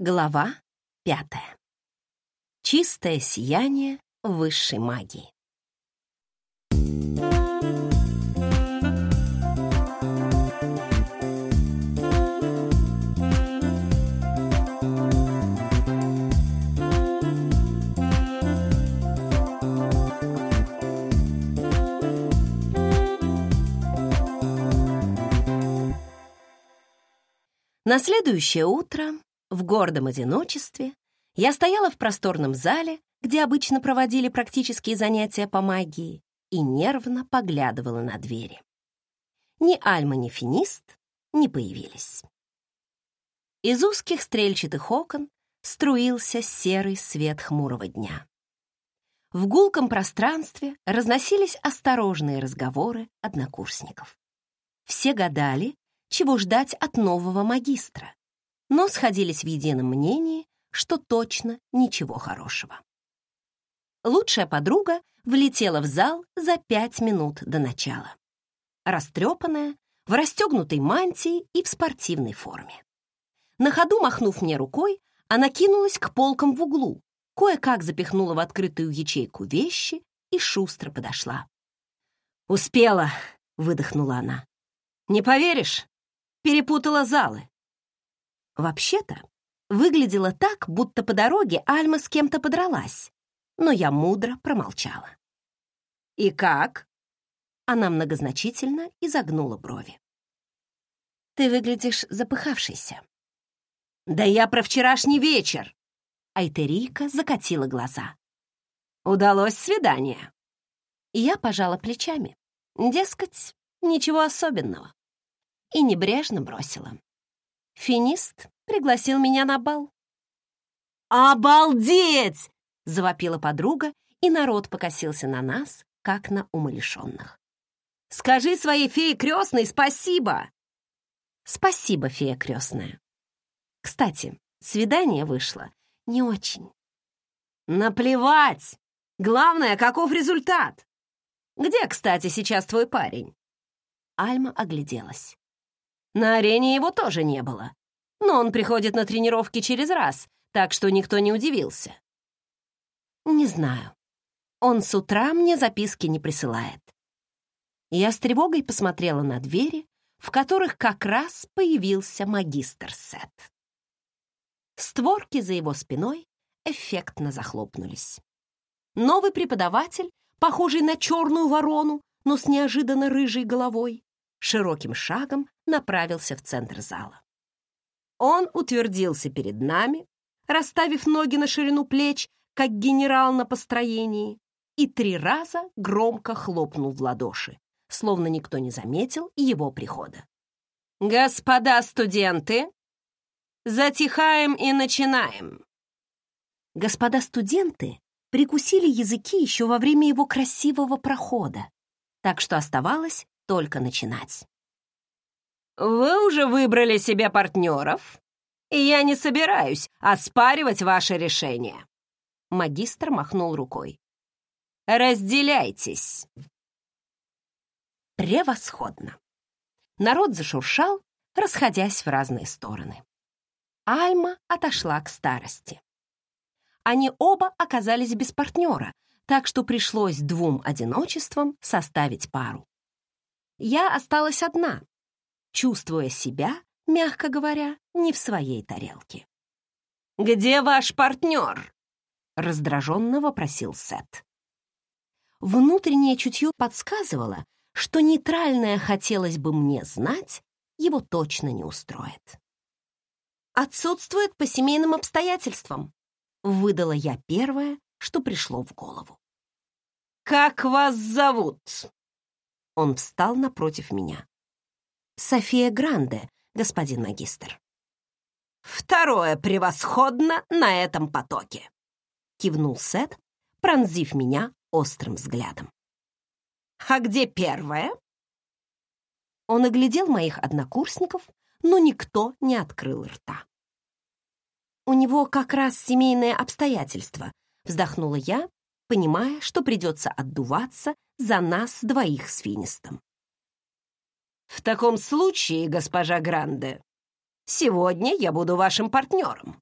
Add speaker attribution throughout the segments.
Speaker 1: Глава пятая. Чистое сияние высшей магии. На следующее утро в гордом одиночестве я стояла в просторном зале, где обычно проводили практические занятия по магии, и нервно поглядывала на двери. Ни Альма, ни Финист не появились. Из узких стрельчатых окон струился серый свет хмурого дня. В гулком пространстве разносились осторожные разговоры однокурсников. Все гадали, чего ждать от нового магистра, но сходились в едином мнении, что точно ничего хорошего. Лучшая подруга влетела в зал за пять минут до начала. Растрепанная, в расстегнутой мантии и в спортивной форме. На ходу махнув мне рукой, она кинулась к полкам в углу, кое-как запихнула в открытую ячейку вещи и шустро подошла. «Успела!» — выдохнула она. «Не поверишь, перепутала залы. Вообще-то, выглядело так, будто по дороге Альма с кем-то подралась, но я мудро промолчала. «И как?» Она многозначительно изогнула брови. «Ты выглядишь запыхавшейся». «Да я про вчерашний вечер!» Айтерика закатила глаза. «Удалось свидание?» Я пожала плечами. Дескать, ничего особенного. И небрежно бросила. Финист пригласил меня на бал. «Обалдеть!» — завопила подруга, и народ покосился на нас, как на умалишенных. «Скажи своей фее крестной спасибо!» «Спасибо, фея крестная». Кстати, свидание вышло не очень. «Наплевать! Главное, каков результат? Где, кстати, сейчас твой парень?» Альма огляделась. На арене его тоже не было. Но он приходит на тренировки через раз, так что никто не удивился. Не знаю. Он с утра мне записки не присылает. Я с тревогой посмотрела на двери, в которых как раз появился магистр Сет. Створки за его спиной эффектно захлопнулись. Новый преподаватель, похожий на черную ворону, но с неожиданно рыжей головой, широким шагом направился в центр зала. Он утвердился перед нами, расставив ноги на ширину плеч, как генерал на построении, и три раза громко хлопнул в ладоши, словно никто не заметил его прихода. «Господа студенты, затихаем и начинаем!» Господа студенты прикусили языки еще во время его красивого прохода, так что оставалось только начинать. «Вы уже выбрали себе партнеров, и я не собираюсь оспаривать ваше решение». Магистр махнул рукой. «Разделяйтесь». Превосходно. Народ зашуршал, расходясь в разные стороны. Альма отошла к старости. Они оба оказались без партнера, так что пришлось двум одиночествам составить пару я осталась одна, чувствуя себя, мягко говоря, не в своей тарелке. «Где ваш партнер?» — раздраженно вопросил Сет. Внутреннее чутье подсказывало, что нейтральное «хотелось бы мне знать» его точно не устроит. «Отсутствует по семейным обстоятельствам», — выдала я первое, что пришло в голову. «Как вас зовут?» Он встал напротив меня. «София Гранде, господин магистр». «Второе превосходно на этом потоке», — кивнул Сет, пронзив меня острым взглядом. «А где первое?» Он оглядел моих однокурсников, но никто не открыл рта. «У него как раз семейное обстоятельство», — вздохнула я, понимая, что придется отдуваться за нас двоих с Финистом. «В таком случае, госпожа Гранде, сегодня я буду вашим партнером»,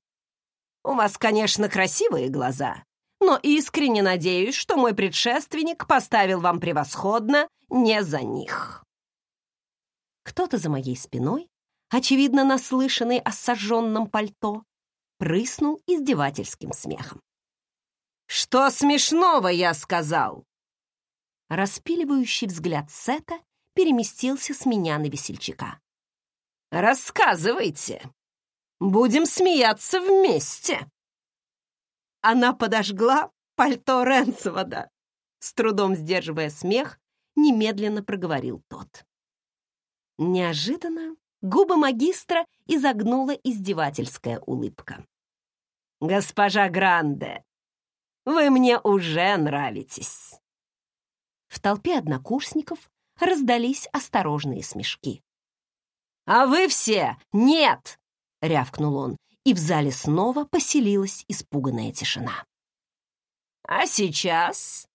Speaker 1: У вас, конечно, красивые глаза, но искренне надеюсь, что мой предшественник поставил вам превосходно не за них». Кто-то за моей спиной, очевидно наслышанный о сожженном пальто, прыснул издевательским смехом. «Что смешного, я сказал?» Распиливающий взгляд Сета переместился с меня на весельчака. «Рассказывайте. Будем смеяться вместе». Она подожгла пальто Ренцевода. С трудом сдерживая смех, немедленно проговорил тот. Неожиданно губы магистра изогнула издевательская улыбка. «Госпожа Гранде, вы мне уже нравитесь!» В толпе однокурсников раздались осторожные смешки. «А вы все нет!» — рявкнул он, и в зале снова поселилась испуганная тишина. «А сейчас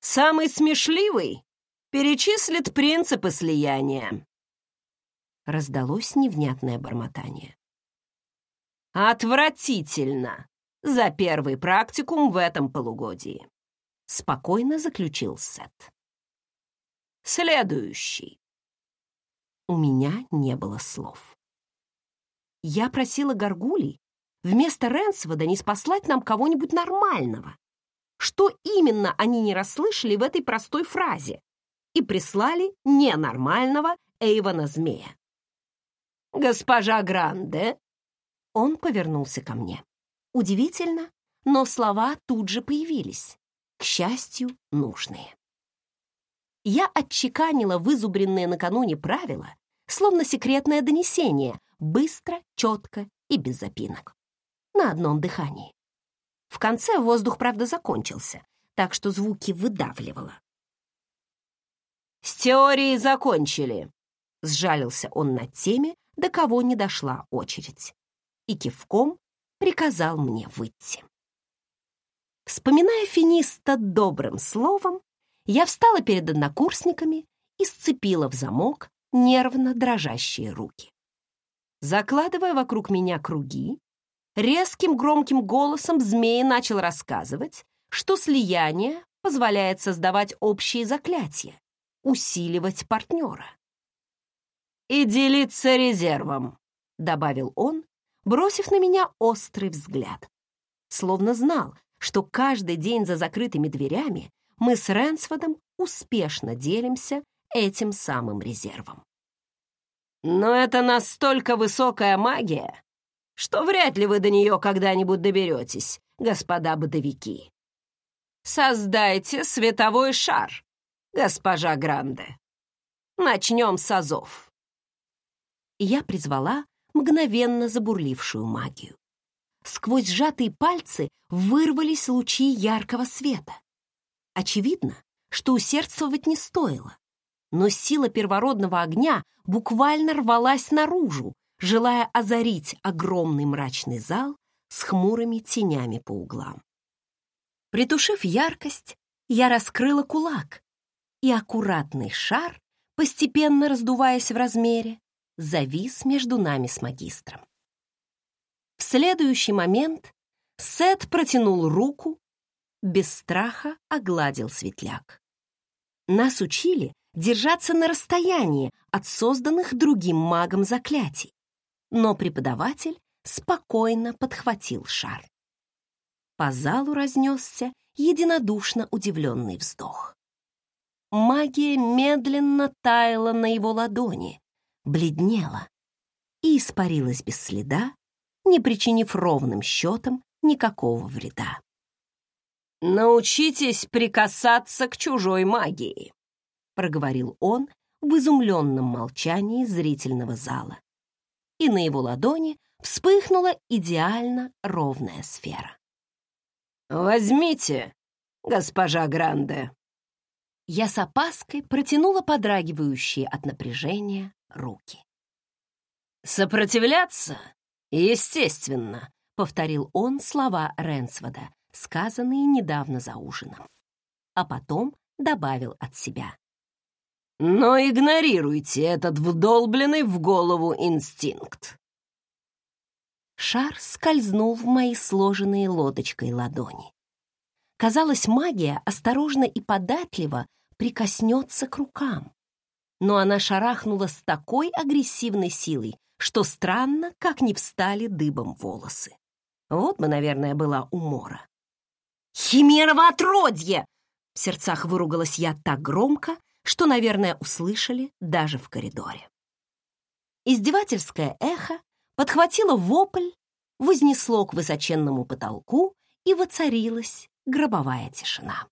Speaker 1: самый смешливый перечислит принципы слияния», раздалось невнятное бормотание. «Отвратительно! За первый практикум в этом полугодии!» Спокойно заключил Сет. «Следующий!» У меня не было слов. Я просила Гаргулей вместо Ренсвода не спаслать нам кого-нибудь нормального. Что именно они не расслышали в этой простой фразе и прислали ненормального Эйвана Змея. «Госпожа Гранде!» Он повернулся ко мне. Удивительно, но слова тут же появились. К счастью, нужные. Я отчеканила вызубренные накануне правила, словно секретное донесение, быстро, четко и без запинок. На одном дыхании. В конце воздух, правда, закончился, так что звуки выдавливало. «С теорией закончили», — сжалился он над теми, до кого не дошла очередь, и кивком приказал мне выйти. Вспоминая финиста добрым словом, я встала перед однокурсниками и сцепила в замок нервно дрожащие руки. Закладывая вокруг меня круги, резким громким голосом змеи начал рассказывать, что слияние позволяет создавать общие заклятия, усиливать партнера и делиться резервом», — добавил он, бросив на меня острый взгляд. Словно знал, что каждый день за закрытыми дверями мы с Ренсфодом успешно делимся этим самым резервом. «Но это настолько высокая магия, что вряд ли вы до нее когда-нибудь доберетесь, господа бытовики. Создайте световой шар, госпожа Гранде. Начнем с азов» я призвала мгновенно забурлившую магию. Сквозь сжатые пальцы вырвались лучи яркого света. Очевидно, что усердствовать не стоило, но сила первородного огня буквально рвалась наружу, желая озарить огромный мрачный зал с хмурыми тенями по углам. Притушив яркость, я раскрыла кулак, и аккуратный шар, постепенно раздуваясь в размере, завис между нами с магистром. В следующий момент Сет протянул руку, без страха огладил светляк. Нас учили держаться на расстоянии от созданных другим магом заклятий, но преподаватель спокойно подхватил шар. По залу разнесся единодушно удивленный вздох. Магия медленно таяла на его ладони, бледнела и испарилась без следа, не причинив ровным счетом никакого вреда. «Научитесь прикасаться к чужой магии», — проговорил он в изумленном молчании зрительного зала. И на его ладони вспыхнула идеально ровная сфера. «Возьмите, госпожа Гранде». Я с опаской протянула подрагивающие от напряжения руки. «Сопротивляться? Естественно», — повторил он слова Ренсвода, сказанные недавно за ужином. А потом добавил от себя. «Но игнорируйте этот вдолбленный в голову инстинкт». Шар скользнул в мои сложенные лодочкой ладони. Казалось, магия осторожно и податливо прикоснется к рукам. Но она шарахнула с такой агрессивной силой, что странно, как не встали дыбом волосы. Вот бы, наверное, была умора. «Химерово отродье!» В сердцах выругалась я так громко, что, наверное, услышали даже в коридоре. Издевательское эхо подхватило вопль, вознесло к высоченному потолку и воцарилась гробовая тишина.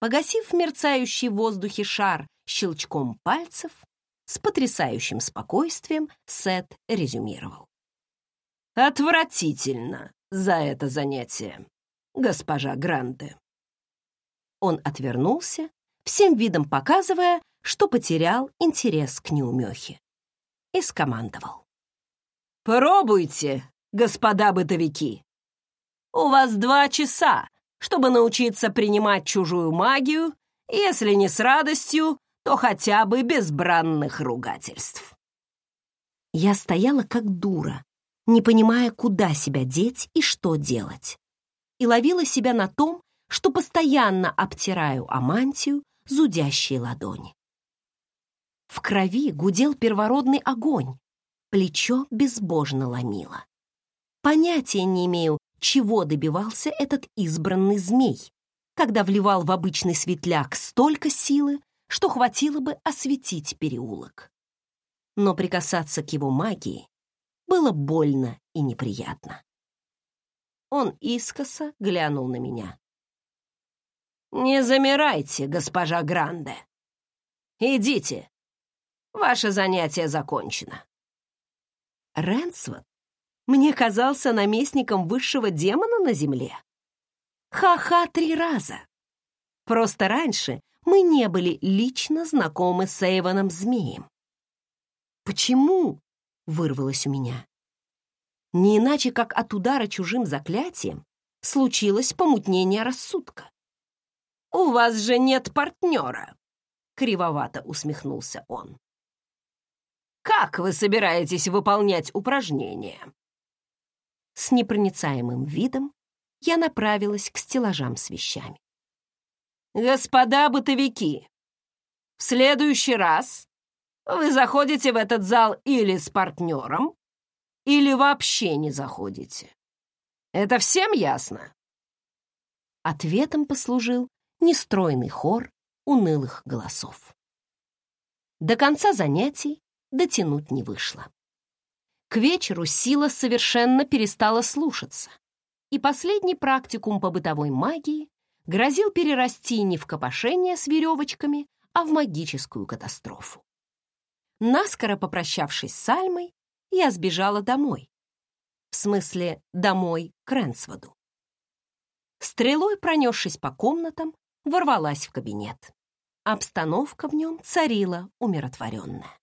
Speaker 1: Погасив мерцающий в воздухе шар щелчком пальцев, с потрясающим спокойствием Сет резюмировал. «Отвратительно за это занятие, госпожа Гранде». Он отвернулся, всем видом показывая, что потерял интерес к неумехе, и скомандовал. «Пробуйте, господа бытовики. У вас два часа, чтобы научиться принимать чужую магию, если не с радостью, то хотя бы без бранных ругательств». Я стояла как дура, не понимая, куда себя деть и что делать, и ловила себя на том, что постоянно обтираю о мантию зудящие ладони. В крови гудел первородный огонь, плечо безбожно ломило. Понятия не имею, чего добивался этот избранный змей, когда вливал в обычный светляк столько силы, что хватило бы осветить переулок. Но прикасаться к его магии было больно и неприятно. Он искоса глянул на меня. «Не замирайте, госпожа Гранде. Идите. Ваше занятие закончено». Ренсвот мне казался наместником высшего демона на земле. Ха-ха три раза. Просто раньше мы не были лично знакомы с Эйвоном Змеем. «Почему?» — вырвалось у меня. Не иначе, как от удара чужим заклятием случилось помутнение рассудка. «У вас же нет партнера!» — кривовато усмехнулся он. «Как вы собираетесь выполнять упражнения?» С непроницаемым видом я направилась к стеллажам с вещами. «Господа бытовики, в следующий раз вы заходите в этот зал или с партнером, или вообще не заходите. Это всем ясно?» Ответом послужил нестройный хор унылых голосов. До конца занятий дотянуть не вышло. К вечеру сила совершенно перестала слушаться, и последний практикум по бытовой магии грозил перерасти не в копошение с веревочками, а в магическую катастрофу. Наскоро попрощавшись с Альмой, я сбежала домой. В смысле, домой к Ренсводу. Стрелой пронесшись по комнатам, ворвалась в кабинет. Обстановка в нем царила умиротворенная.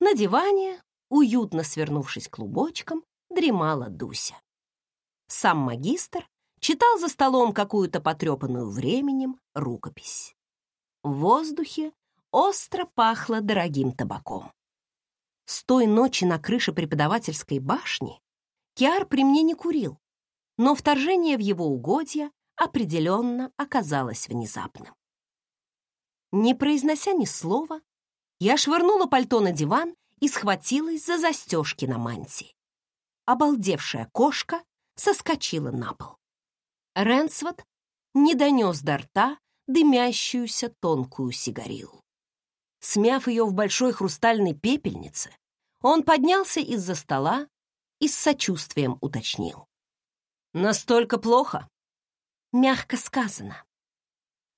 Speaker 1: На диване, уютно свернувшись клубочком, дремала Дуся. Сам магистр читал за столом какую-то потрепанную временем рукопись. В воздухе остро пахло дорогим табаком. С той ночи на крыше преподавательской башни Киар при мне не курил, но вторжение в его угодья определенно оказалось внезапным. Не произнося ни слова, я швырнула пальто на диван и схватилась за застежки на мантии. Обалдевшая кошка соскочила на пол. Ренсвот не донес до рта дымящуюся тонкую сигарилу. Смяв ее в большой хрустальной пепельнице, он поднялся из-за стола и с сочувствием уточнил. «Настолько плохо?» Мягко сказано.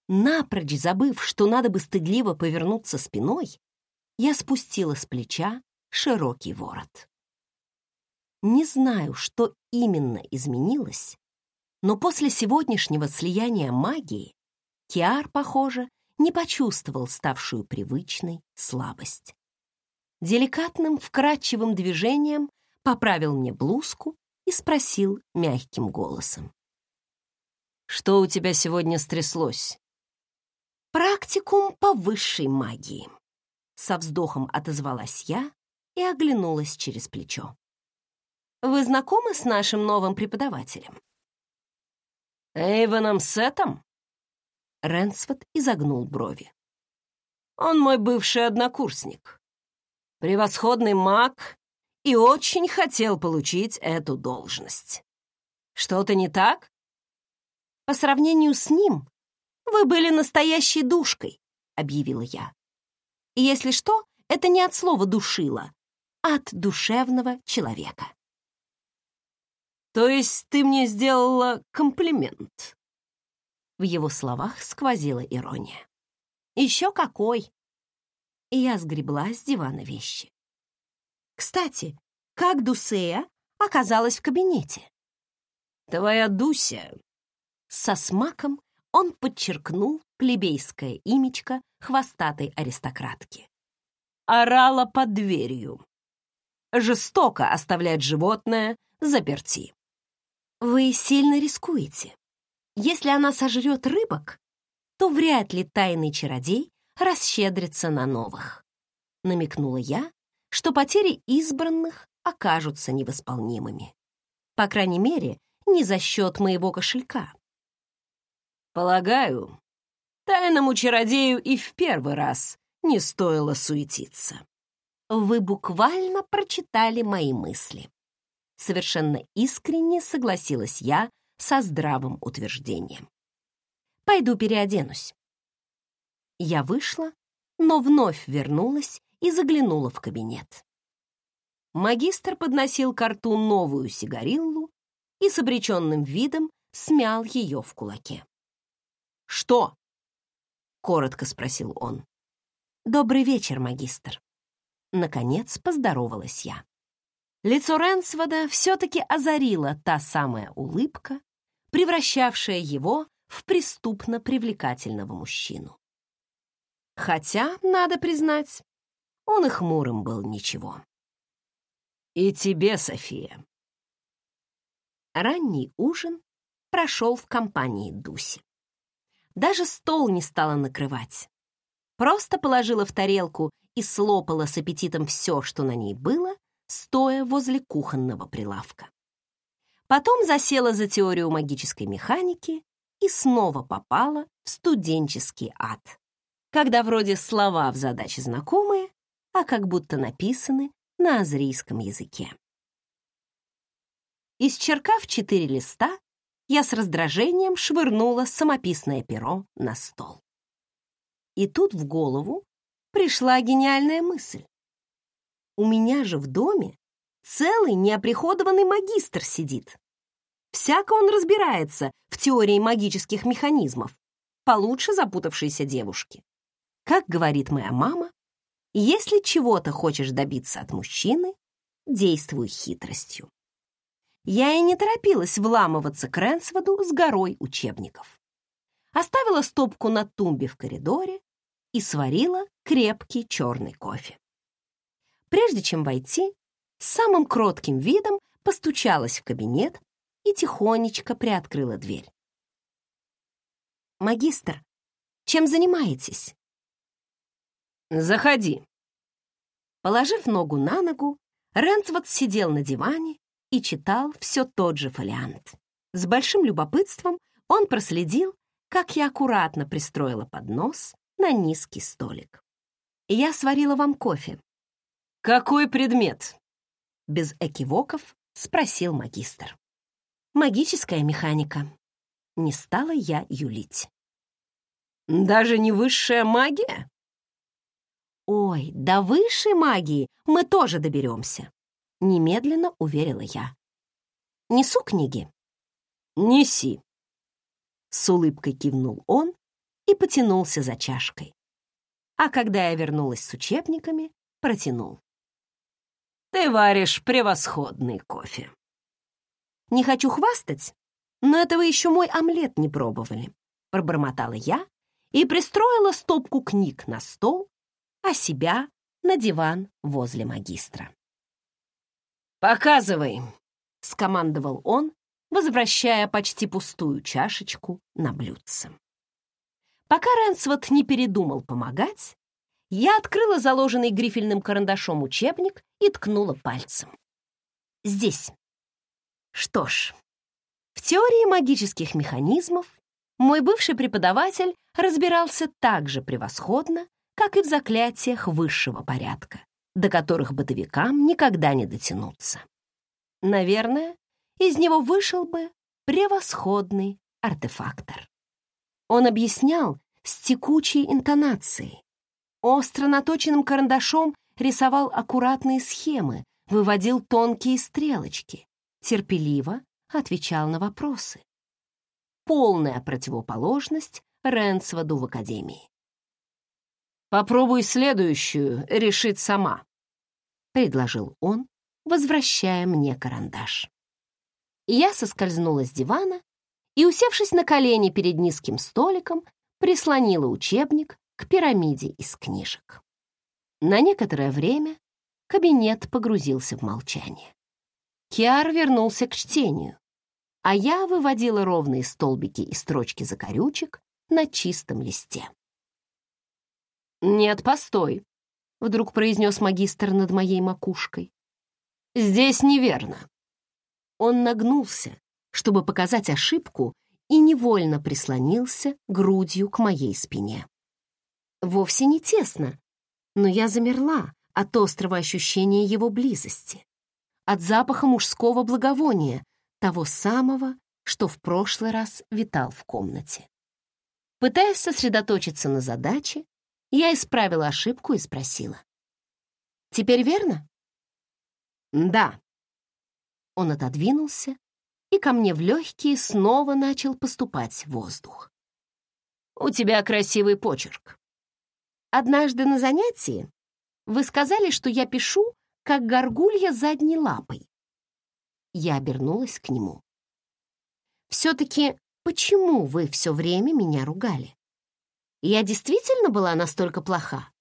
Speaker 1: Напрочь забыв, что надо бы стыдливо повернуться спиной, я спустила с плеча широкий ворот. Не знаю, что именно изменилось, но после сегодняшнего слияния магии Киар, похоже, не почувствовал ставшую привычной слабость. Деликатным, вкрадчивым движением поправил мне блузку и спросил мягким голосом. «Что у тебя сегодня стряслось?» «Практикум по высшей магии», — со вздохом отозвалась я и оглянулась через плечо. Вы знакомы с нашим новым преподавателем?
Speaker 2: Эйвоном Сетом?
Speaker 1: Ренсфорд изогнул брови.
Speaker 2: Он мой бывший однокурсник. Превосходный маг и очень хотел получить эту должность. Что-то не так?
Speaker 1: По сравнению с ним, вы были настоящей душкой, объявила я. И если что, это не от слова «душила», а от душевного человека.
Speaker 2: То есть ты мне сделала комплимент?
Speaker 1: В его словах сквозила ирония. Еще какой! И я сгребла с дивана вещи. Кстати, как Дусея оказалась в кабинете?
Speaker 2: Твоя Дуся.
Speaker 1: Со смаком он подчеркнул плебейское имечко хвостатой аристократки.
Speaker 2: Орала под дверью. Жестоко оставлять животное заперти.
Speaker 1: Вы сильно рискуете. Если она сожрет рыбок, то вряд ли тайный чародей расщедрится на новых. Намекнула я, что потери избранных окажутся невосполнимыми. По крайней мере, не за счет моего кошелька.
Speaker 2: Полагаю, тайному чародею и в первый раз не стоило суетиться.
Speaker 1: Вы буквально прочитали мои мысли. Совершенно искренне согласилась я со здравым утверждением. Пойду переоденусь. Я вышла, но вновь вернулась и заглянула в кабинет. Магистр подносил к рту новую сигариллу и с обреченным видом смял ее в кулаке.
Speaker 2: «Что?»
Speaker 1: — коротко спросил он. «Добрый вечер, магистр». Наконец поздоровалась я. Лицо Ренсвода все-таки озарила та самая улыбка, превращавшая его в преступно привлекательного мужчину. Хотя, надо признать, он и хмурым был ничего.
Speaker 2: «И тебе, София».
Speaker 1: Ранний ужин прошел в компании Дуси. Даже стол не стала накрывать. Просто положила в тарелку и слопала с аппетитом все, что на ней было, стоя возле кухонного прилавка. Потом засела за теорию магической механики и снова попала в студенческий ад, когда вроде слова в задаче знакомые, а как будто написаны на азрийском языке. Исчеркав четыре листа, я с раздражением швырнула самописное перо на стол. И тут в голову пришла гениальная мысль. У меня же в доме целый неоприходованный магистр сидит. Всяко он разбирается в теории магических механизмов, получше запутавшейся девушки. Как говорит моя мама, если чего-то хочешь добиться от мужчины, действуй хитростью. Я и не торопилась вламываться к Ренсводу с горой учебников. Оставила стопку на тумбе в коридоре и сварила крепкий черный кофе. Прежде чем войти, с самым кротким видом постучалась в кабинет и тихонечко приоткрыла дверь. «Магистр, чем занимаетесь?»
Speaker 2: «Заходи».
Speaker 1: Положив ногу на ногу, Ренсвуд сидел на диване и читал все тот же фолиант. С большим любопытством он проследил, как я аккуратно пристроила поднос на низкий столик. «Я сварила вам кофе».
Speaker 2: «Какой предмет?»
Speaker 1: Без экивоков спросил магистр. «Магическая механика». Не стала я юлить.
Speaker 2: «Даже не высшая магия?»
Speaker 1: «Ой, до высшей магии мы тоже доберемся», — немедленно уверила я. «Несу книги?»
Speaker 2: «Неси», —
Speaker 1: с улыбкой кивнул он и потянулся за чашкой. А когда я вернулась с учебниками, протянул.
Speaker 2: «Ты варишь превосходный кофе».
Speaker 1: «Не хочу хвастать, но этого еще мой омлет не пробовали», — пробормотала я и пристроила стопку книг на стол, а себя на диван возле магистра.
Speaker 2: «Показывай!»
Speaker 1: — скомандовал он, возвращая почти пустую чашечку на блюдце. Пока Ренсвот не передумал помогать, я открыла заложенный грифельным карандашом учебник и ткнула пальцем. Здесь Что ж, в теории магических механизмов мой бывший преподаватель разбирался так же превосходно, как и в заклятиях высшего порядка, до которых бытовикам никогда не дотянуться. Наверное, из него вышел бы превосходный артефактор. Он объяснял с текучей интонацией, остро наточенным карандашом рисовал аккуратные схемы, выводил тонкие стрелочки, терпеливо отвечал на вопросы. Полная противоположность Ренсводу в академии.
Speaker 2: «Попробуй следующую решить сама», — предложил он, возвращая мне карандаш.
Speaker 1: Я соскользнула с дивана и, усевшись на колени перед низким столиком, прислонила учебник к пирамиде из книжек. На некоторое время кабинет погрузился в молчание. Киар вернулся к чтению, а я выводила ровные столбики и строчки закорючек на чистом листе.
Speaker 2: «Нет, постой», — вдруг произнес магистр над моей макушкой. «Здесь неверно».
Speaker 1: Он нагнулся, чтобы показать ошибку, и невольно прислонился грудью к моей спине. Вовсе не тесно, но я замерла от острого ощущения его близости, от запаха мужского благовония, того самого, что в прошлый раз витал в комнате. Пытаясь сосредоточиться на задаче, я исправила ошибку и спросила. «Теперь верно?»
Speaker 2: «Да».
Speaker 1: Он отодвинулся, и ко мне в легкие снова начал поступать воздух.
Speaker 2: «У тебя красивый почерк».
Speaker 1: Однажды на занятии вы сказали, что я пишу, как горгулья задней лапой. Я обернулась к нему. «Все-таки почему вы все время меня ругали? Я действительно была настолько плоха?»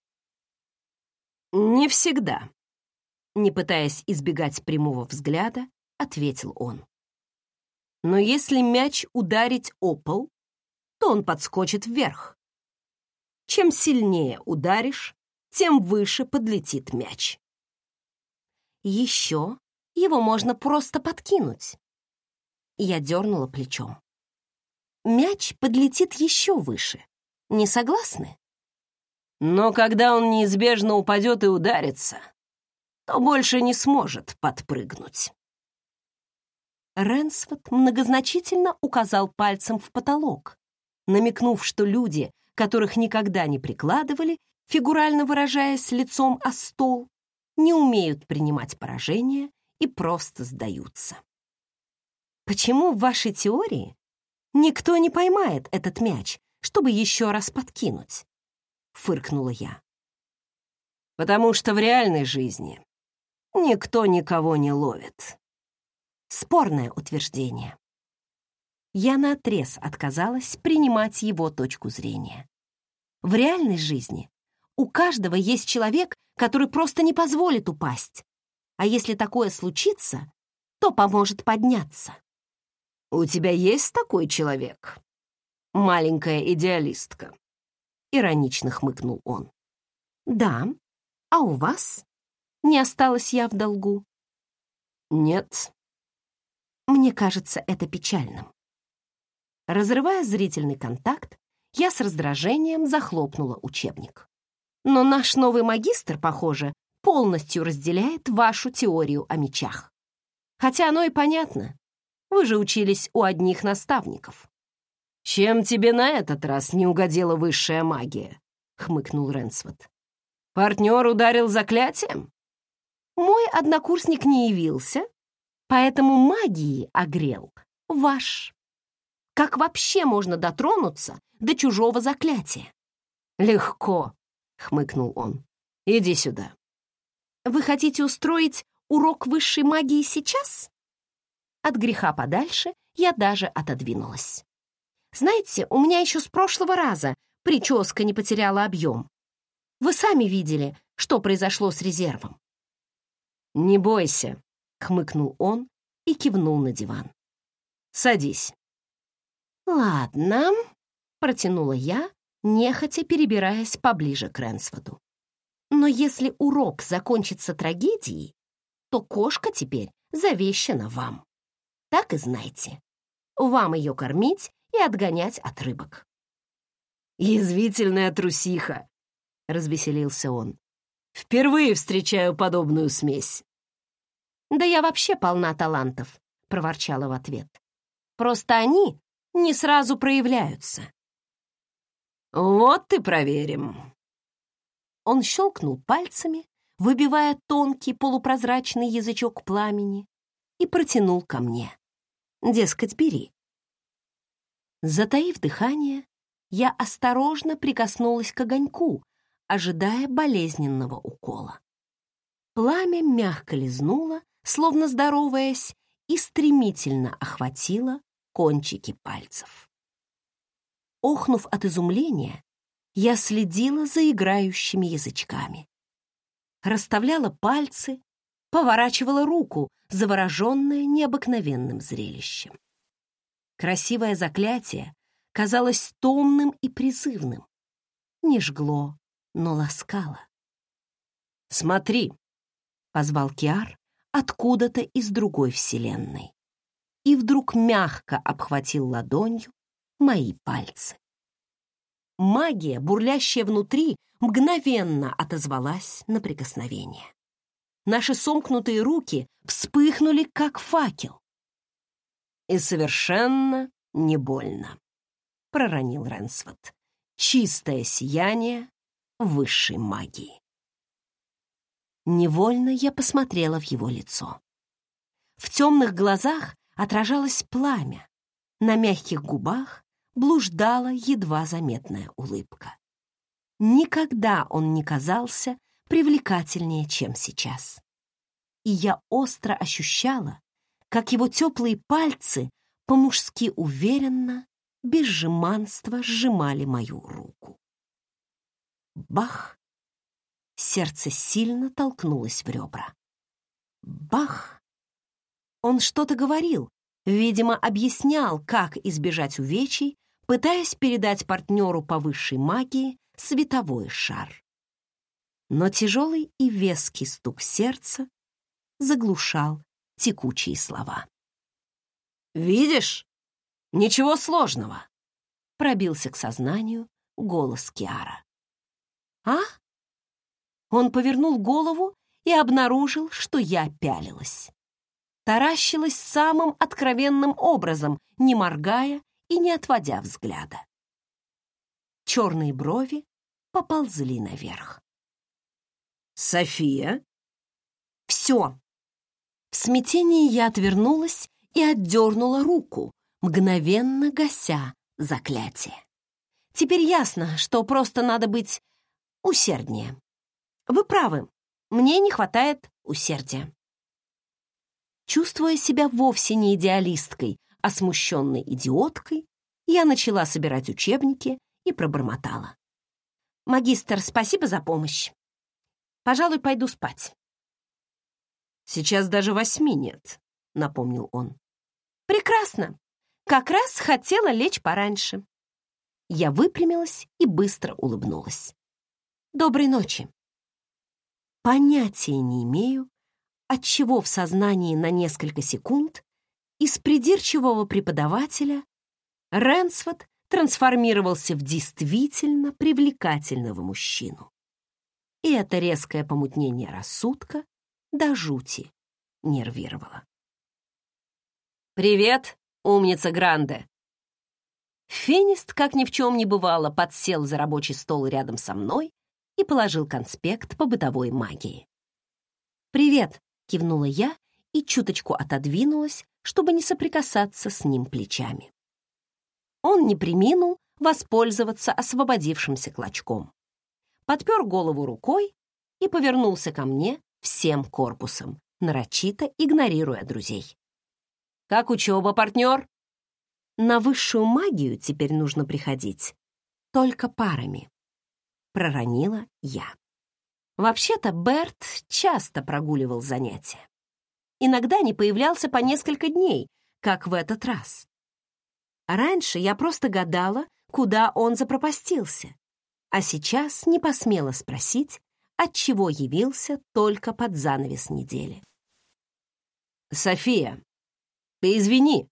Speaker 2: «Не всегда», —
Speaker 1: не пытаясь избегать прямого взгляда, ответил он.
Speaker 2: «Но если мяч ударить о пол, то он подскочит вверх. Чем сильнее ударишь, тем выше подлетит мяч.
Speaker 1: Еще его можно просто подкинуть. Я дернула плечом. Мяч подлетит еще выше. Не согласны?
Speaker 2: Но когда он неизбежно упадет и ударится, то больше не сможет подпрыгнуть.
Speaker 1: Ренсфорд многозначительно указал пальцем в потолок, намекнув, что люди, которых никогда не прикладывали, фигурально выражаясь лицом о стол, не умеют принимать поражение и просто сдаются. Почему в вашей теории никто не поймает этот мяч, чтобы еще раз подкинуть? Фыркнула я.
Speaker 2: Потому что в реальной жизни никто никого не ловит.
Speaker 1: Спорное утверждение. Я наотрез отказалась принимать его точку зрения. В реальной жизни у каждого есть человек, который просто не позволит упасть, а если такое случится, то поможет подняться.
Speaker 2: «У тебя есть такой человек?» «Маленькая идеалистка», — иронично хмыкнул он.
Speaker 1: «Да. А у вас? Не осталась я в долгу?»
Speaker 2: «Нет».
Speaker 1: Мне кажется, это печальным. Разрывая зрительный контакт, я с раздражением захлопнула учебник. Но наш новый магистр, похоже, полностью разделяет вашу теорию о мечах. Хотя оно и понятно. Вы же учились у одних наставников.
Speaker 2: «Чем тебе на этот раз не угодила высшая магия?» — хмыкнул Ренсвот. «Партнер ударил заклятием?»
Speaker 1: «Мой однокурсник не явился, поэтому магии огрел ваш. Как вообще можно дотронуться до чужого заклятия?»
Speaker 2: «Легко», — хмыкнул он. «Иди сюда».
Speaker 1: Вы хотите устроить урок высшей магии сейчас? От греха подальше я даже отодвинулась. Знаете, у меня еще с прошлого раза прическа не потеряла объем. Вы сами видели, что произошло с резервом.
Speaker 2: «Не бойся», — хмыкнул он и кивнул на диван. «Садись».
Speaker 1: «Ладно», — протянула я, нехотя перебираясь поближе к Ренсфоду. Но если урок закончится трагедией, то кошка теперь завещана вам. Так и знайте. Вам ее кормить и отгонять от рыбок.
Speaker 2: «Язвительная трусиха!» — развеселился он. «Впервые встречаю подобную смесь».
Speaker 1: «Да я вообще полна талантов», — проворчала в ответ. «Просто они не сразу проявляются».
Speaker 2: «Вот и проверим».
Speaker 1: Он щелкнул пальцами, выбивая тонкий полупрозрачный язычок пламени, и протянул ко мне. Дескать, бери. Затаив дыхание, я осторожно прикоснулась к огоньку, ожидая болезненного укола. Пламя мягко лизнуло, словно здороваясь, и стремительно охватило кончики пальцев. Охнув от изумления, я следила за играющими язычками. Расставляла пальцы, поворачивала руку, завороженная необыкновенным зрелищем. Красивое заклятие казалось томным и призывным. Не жгло, но ласкало.
Speaker 2: «Смотри!» — позвал Киар откуда-то из другой вселенной. И вдруг мягко обхватил ладонью мои пальцы. Магия, бурлящая внутри, мгновенно отозвалась на прикосновение. Наши сомкнутые руки вспыхнули, как факел. И совершенно не больно проронил Ренсвот. «Чистое сияние высшей магии». Невольно я посмотрела в его лицо. В темных глазах отражалось пламя, на мягких губах блуждала едва заметная улыбка. Никогда он не казался привлекательнее, чем сейчас. И я остро ощущала, как его теплые пальцы по-мужски уверенно без жеманства сжимали мою руку. Бах! Сердце сильно толкнулось в ребра. Бах! Он что-то говорил, видимо, объяснял, как избежать увечий, пытаясь передать партнеру по высшей магии световой шар. Но тяжелый и веский стук сердца заглушал текучие слова. «Видишь?» Ничего сложного!» Пробился к сознанию голос Киара. «А?» Он повернул голову и обнаружил, что я пялилась. Таращилась самым откровенным образом, не моргая и не отводя взгляда. Черные брови поползли наверх. «София?»
Speaker 1: «Все!» В смятении я отвернулась и отдернула руку, мгновенно гася заклятие. Теперь ясно, что просто надо быть усерднее. Вы правы, мне не хватает усердия. Чувствуя себя вовсе не идеалисткой, а смущенной идиоткой, я начала собирать учебники и пробормотала. «Магистр, спасибо за помощь. Пожалуй, пойду спать».
Speaker 2: «Сейчас даже восьми нет», — напомнил он.
Speaker 1: «Прекрасно. Как раз хотела лечь пораньше. Я выпрямилась и быстро улыбнулась. Доброй ночи. Понятия не имею, отчего в сознании на несколько секунд из придирчивого преподавателя Ренсфорд трансформировался в действительно привлекательного мужчину. И это резкое помутнение рассудка до жути нервировало.
Speaker 2: «Привет!» Умница Гранде!»
Speaker 1: Финист, как ни в чем не бывало, подсел за рабочий стол рядом со мной и положил конспект по бытовой магии. «Привет!» — кивнула я и чуточку отодвинулась, чтобы не соприкасаться с ним плечами. Он не приминул воспользоваться освободившимся клочком. Подпер голову рукой и повернулся ко мне всем корпусом, нарочито игнорируя друзей.
Speaker 2: Как учеба, партнер?»
Speaker 1: «На высшую магию теперь нужно приходить только парами», — проронила я. Вообще-то Берт часто прогуливал занятия. Иногда не появлялся по несколько дней, как в этот раз. Раньше я просто гадала, куда он запропастился, а сейчас не посмела спросить, отчего явился только под занавес недели.
Speaker 2: «София, Ты извини».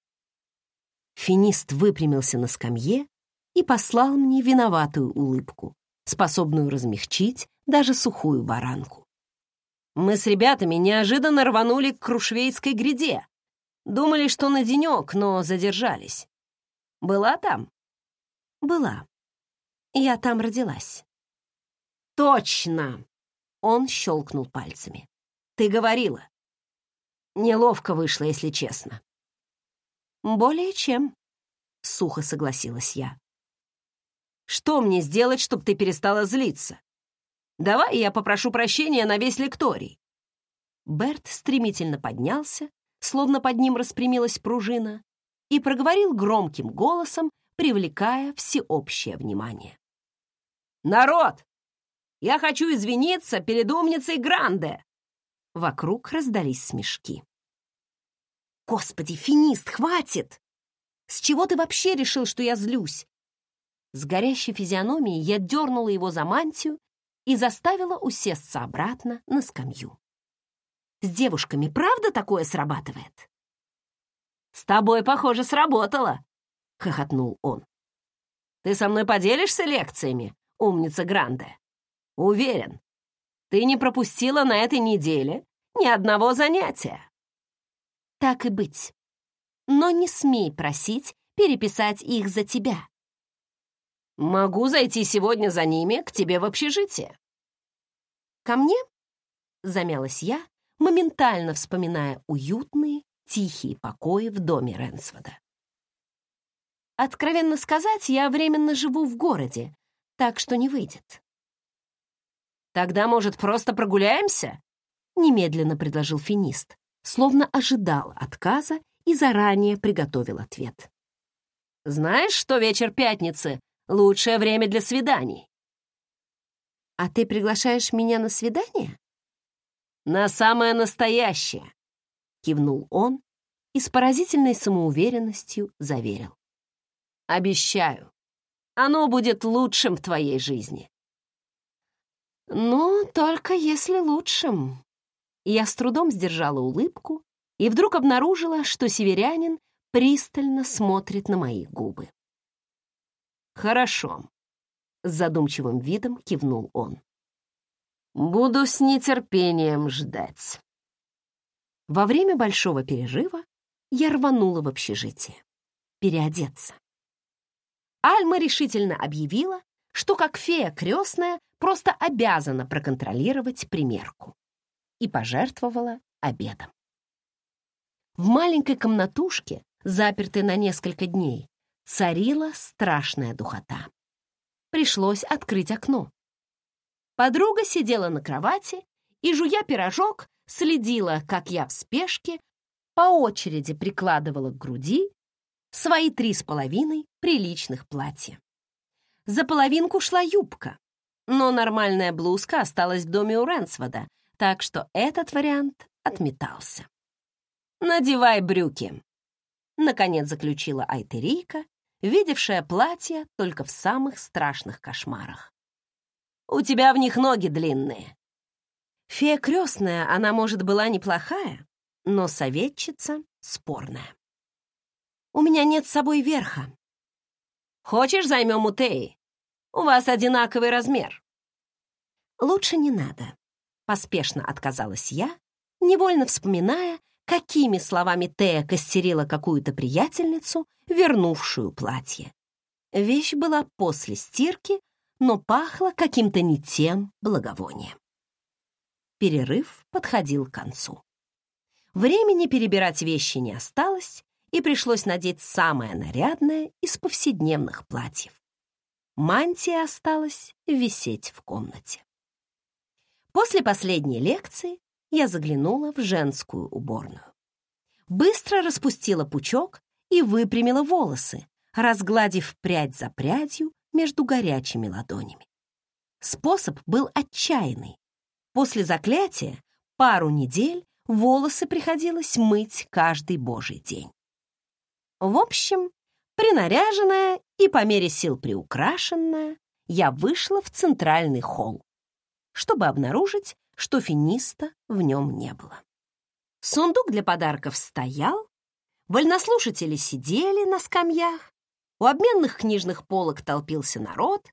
Speaker 2: Финист выпрямился на скамье и послал мне виноватую улыбку, способную размягчить даже сухую баранку. Мы с ребятами неожиданно рванули к Крушвейской гряде. Думали, что на денек, но задержались. Была там?
Speaker 1: Была. Я там родилась.
Speaker 2: Точно! Он щелкнул пальцами. Ты говорила. Неловко вышло, если честно.
Speaker 1: Более чем, сухо согласилась я.
Speaker 2: Что мне сделать, чтобы ты перестала злиться? Давай я попрошу прощения на весь лекторий».
Speaker 1: Берт стремительно поднялся, словно под ним распрямилась пружина, и проговорил громким голосом, привлекая всеобщее внимание.
Speaker 2: «Народ! Я хочу извиниться перед умницей Гранде!»
Speaker 1: Вокруг раздались смешки. «Господи, финист, хватит! С чего ты вообще решил, что я злюсь?» С горящей физиономией я дернула его за мантию и заставила усесться обратно на скамью. С девушками правда такое срабатывает?
Speaker 2: «С тобой, похоже, сработало», — хохотнул он. «Ты со мной поделишься лекциями, умница Гранде? Уверен, ты не пропустила на этой неделе ни одного занятия».
Speaker 1: «Так и быть. Но не смей просить переписать их за тебя.
Speaker 2: Могу зайти сегодня за ними к тебе в общежитие.
Speaker 1: Ко мне? Замялась я, моментально вспоминая уютные, тихие покои в доме Ренсвода. Откровенно сказать, я временно живу в городе, так что не выйдет.
Speaker 2: Тогда, может, просто прогуляемся?
Speaker 1: Немедленно предложил финист, словно ожидал отказа и заранее приготовил ответ.
Speaker 2: Знаешь, что вечер пятницы Лучшее время для свиданий.
Speaker 1: А ты приглашаешь меня на свидание?
Speaker 2: На самое настоящее, кивнул он и с поразительной самоуверенностью заверил. Обещаю, оно будет лучшим в твоей жизни.
Speaker 1: Ну, только если лучшим. Я с трудом сдержала улыбку и вдруг обнаружила, что северянин пристально смотрит на мои губы.
Speaker 2: «Хорошо», — с задумчивым видом кивнул он. «Буду с нетерпением ждать».
Speaker 1: Во время большого перерыва я рванула в общежитие. Переодеться. Альма решительно объявила, что как фея крестная просто обязана проконтролировать примерку и пожертвовала обедом. В маленькой комнатушке, запертой на несколько дней, царила страшная духота. Пришлось открыть окно. Подруга сидела на кровати и, жуя пирожок, следила, как я в спешке по очереди прикладывала к груди свои три с половиной приличных платья. За половинку шла юбка, но нормальная блузка осталась в доме у Ренсвода, так что этот вариант отметался. «Надевай брюки», — наконец заключила Айтерийка видевшая платье только в самых страшных кошмарах. «У тебя в них ноги длинные». Фея крестная, она, может, была неплохая, но советчица спорная. «У меня нет с собой верха». «Хочешь, займем у Теи? У вас одинаковый размер». «Лучше не надо», — поспешно отказалась я, невольно вспоминая, какими словами Тея костерила какую-то приятельницу, вернувшую платье. Вещь была после стирки, но пахла каким-то не тем благовонием. Перерыв подходил к концу. Времени перебирать вещи не осталось, и пришлось надеть самое нарядное из повседневных платьев. Мантия осталась висеть в комнате. После последней лекции я заглянула в женскую уборную. Быстро распустила пучок и выпрямила волосы, разгладив прядь за прядью между горячими ладонями. Способ был отчаянный. После заклятия пару недель волосы приходилось мыть каждый божий день. В общем, принаряженная и по мере сил приукрашенная, я вышла в центральный холл, чтобы обнаружить, что финиста в нем не было. Сундук для подарков стоял,
Speaker 2: Вольнослушатели сидели на скамьях, у обменных книжных полок толпился народ,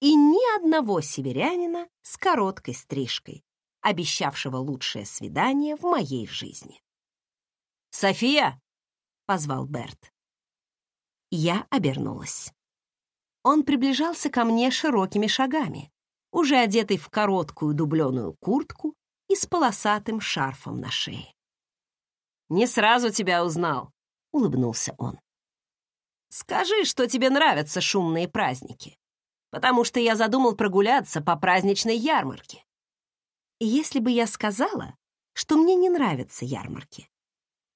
Speaker 2: и ни одного северянина с короткой стрижкой, обещавшего лучшее свидание в моей жизни.
Speaker 1: «София!»
Speaker 2: — позвал Берт. Я обернулась. Он приближался ко мне широкими шагами, уже одетый в короткую дубленую куртку и с полосатым шарфом на шее.
Speaker 1: «Не сразу тебя узнал», — улыбнулся он. «Скажи, что тебе нравятся шумные праздники, потому что я задумал прогуляться по праздничной ярмарке».
Speaker 2: И если бы я сказала, что мне не нравятся ярмарки,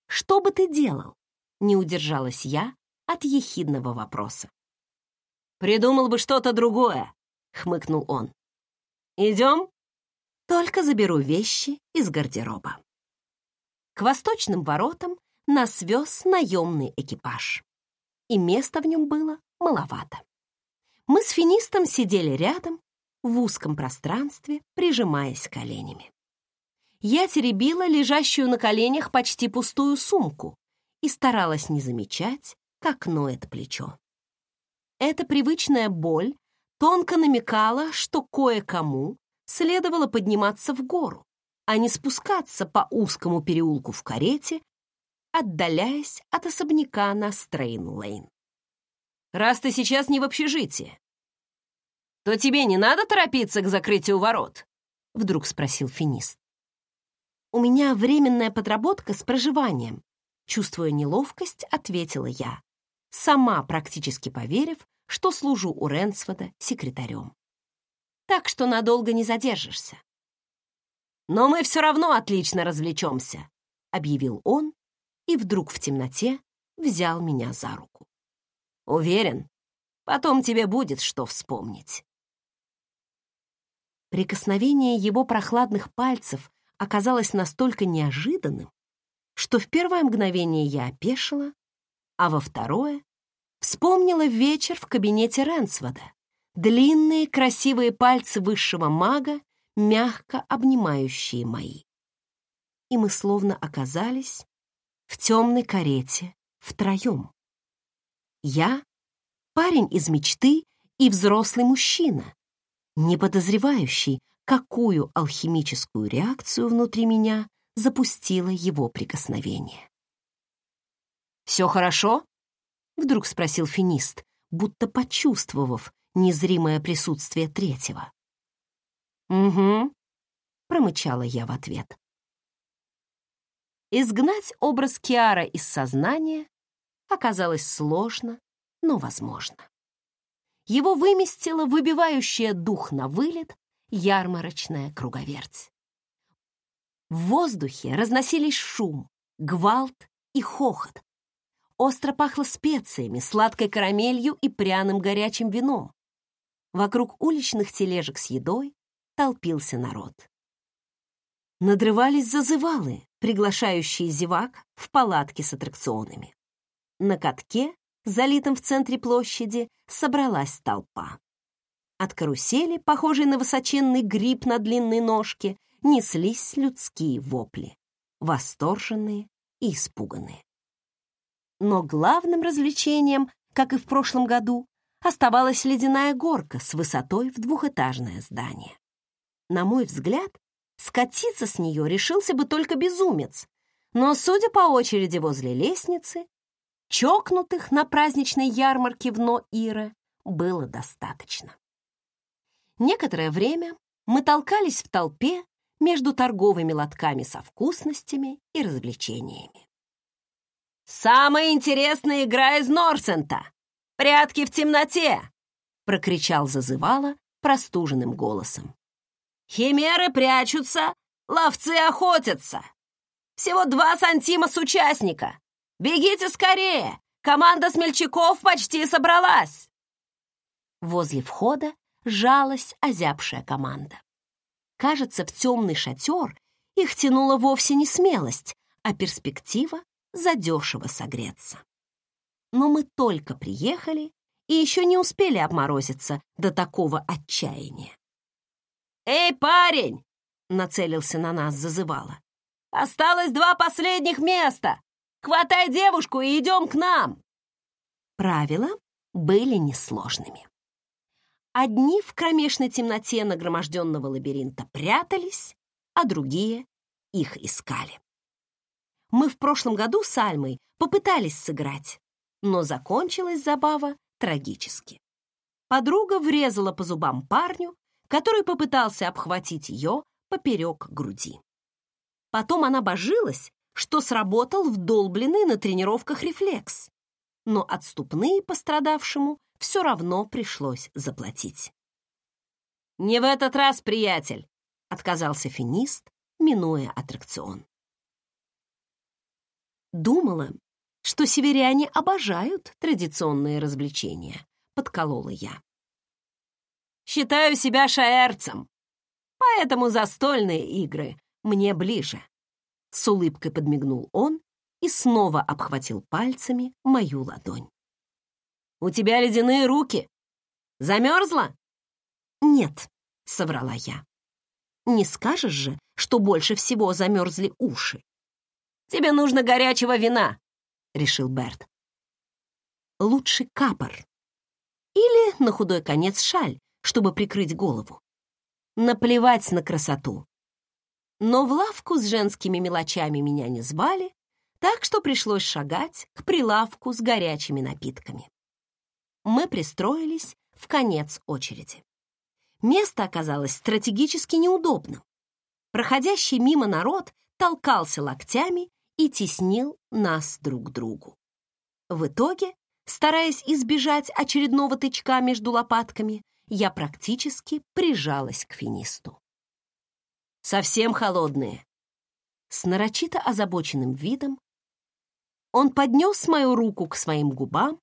Speaker 2: что бы ты делал? Не удержалась я от ехидного вопроса.
Speaker 1: «Придумал бы что-то другое», — хмыкнул он. «Идем?»
Speaker 2: «Только заберу вещи из гардероба». К восточным воротам нас вез наемный экипаж, и места в нем было маловато. Мы с финистом сидели рядом, в узком пространстве, прижимаясь коленями. Я теребила лежащую на коленях почти пустую сумку и старалась не замечать, как ноет плечо. Эта привычная боль тонко намекала, что кое-кому следовало подниматься в гору, а не спускаться по узкому переулку в карете, отдаляясь от особняка на Стрейн-Лейн.
Speaker 1: «Раз ты сейчас не в общежитии, то тебе не надо торопиться к закрытию ворот?» — вдруг спросил Финист.
Speaker 2: «У меня временная подработка с проживанием», чувствуя неловкость, ответила я, сама практически поверив, что служу у Ренсфода секретарем. Так что надолго не задержишься.
Speaker 1: «Но мы все равно отлично развлечемся», — объявил он и вдруг в темноте взял меня за руку. «Уверен, потом тебе будет что вспомнить».
Speaker 2: Прикосновение его прохладных пальцев оказалось настолько неожиданным, что в первое мгновение я опешила, а во второе вспомнила вечер в кабинете Ренсвода, длинные красивые пальцы высшего мага, мягко обнимающие мои. И мы словно оказались в темной карете втроем. Я, парень из мечты и взрослый мужчина, не подозревающий, какую алхимическую реакцию внутри меня запустило его прикосновение.
Speaker 1: «Все хорошо?»
Speaker 2: — вдруг спросил финист, будто почувствовав незримое присутствие третьего.
Speaker 1: «Угу», —
Speaker 2: промычала я в ответ. Изгнать образ Киара из сознания оказалось сложно, но возможно. Его выместила выбивающая дух на вылет ярмарочная круговерть. В воздухе разносились шум, гвалт и хохот. Остро пахло специями, сладкой карамелью и пряным горячим вином. Вокруг уличных тележек с едой толпился народ. Надрывались зазывалы, приглашающие зевак в палатки с аттракционами. На катке, залитом в центре площади, собралась толпа. От карусели, похожей на высоченный гриб на длинной ножке, неслись людские вопли, восторженные и испуганные. Но главным развлечением, как и в прошлом году, оставалась ледяная горка с высотой в двухэтажное здание. На мой взгляд, скатиться с нее решился бы только безумец, но, судя по очереди возле лестницы, чокнутых на праздничной ярмарке в Но-Ире было достаточно. Некоторое время мы толкались в толпе между торговыми лотками со вкусностями и развлечениями.
Speaker 1: «Самая интересная игра из Норсента! Прятки в темноте!» прокричал зазывало простуженным голосом. «Химеры прячутся, ловцы охотятся! Всего два сантима с участника! Бегите скорее! Команда смельчаков почти собралась!»
Speaker 2: Возле входа жалась озябшая команда. Кажется, в темный шатер их тянула вовсе не смелость, а перспектива задешево согреться. Но мы только приехали и еще не успели обморозиться до такого отчаяния.
Speaker 1: «Эй, парень!»
Speaker 2: — нацелился на нас зазывало.
Speaker 1: «Осталось два последних места! Хватай девушку и идем к нам!» Правила были несложными. Одни в кромешной темноте нагроможденного лабиринта прятались, а другие их искали. Мы в прошлом году с Альмой попытались сыграть, но закончилась забава трагически. Подруга врезала по зубам парню, который попытался обхватить ее поперек груди. Потом она божилась, что сработал вдолбленный на тренировках рефлекс, но отступные пострадавшему все равно пришлось заплатить. «Не в этот раз, приятель!» — отказался финист, минуя аттракцион. Думала, что северяне обожают традиционные развлечения, подколола я. Считаю себя шаэрцем, поэтому застольные игры мне ближе. С улыбкой подмигнул он и снова обхватил пальцами мою ладонь. «У тебя ледяные руки. Замерзла?» «Нет», — соврала я. «Не скажешь же, что больше всего замерзли уши?» «Тебе нужно горячего вина», — решил Берт. «Лучше капор. Или, на худой конец, шаль, чтобы прикрыть голову. Наплевать на красоту. Но в лавку с женскими мелочами меня не звали, так что пришлось шагать к прилавку с горячими напитками. Мы пристроились в конец очереди. Место оказалось стратегически неудобным. Проходящий мимо народ толкался локтями и теснил нас друг к другу. В итоге, стараясь избежать очередного тычка между лопатками, я практически прижалась к финисту совсем холодные. С нарочито озабоченным видом он поднес мою руку к своим губам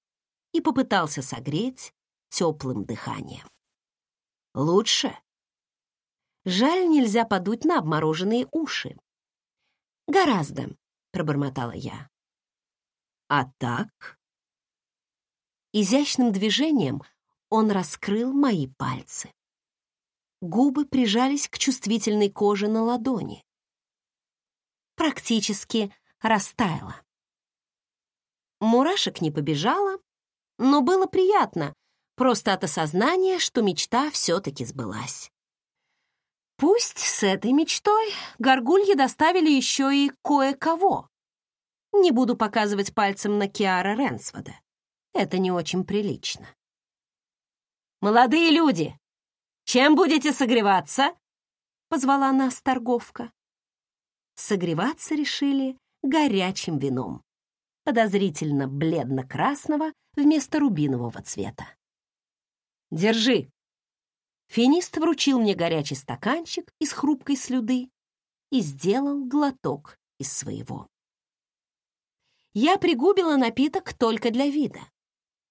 Speaker 1: и попытался согреть теплым дыханием. Лучше. Жаль, нельзя подуть на обмороженные уши. Гораздо, пробормотала я. А так? Изящным движением он раскрыл мои пальцы. Губы прижались к чувствительной коже на ладони. Практически растаяла. Мурашек не побежала, но было приятно, просто от осознания, что мечта все-таки сбылась. Пусть с этой мечтой горгульи доставили еще и кое-кого. Не буду показывать пальцем на Киара Ренсвода. Это не очень прилично. «Молодые люди!» «Чем будете согреваться?» — позвала нас торговка. Согреваться решили горячим вином, подозрительно бледно-красного вместо рубинового цвета. «Держи!» Финист вручил мне горячий стаканчик из хрупкой слюды и сделал глоток из своего. Я пригубила напиток только для вида,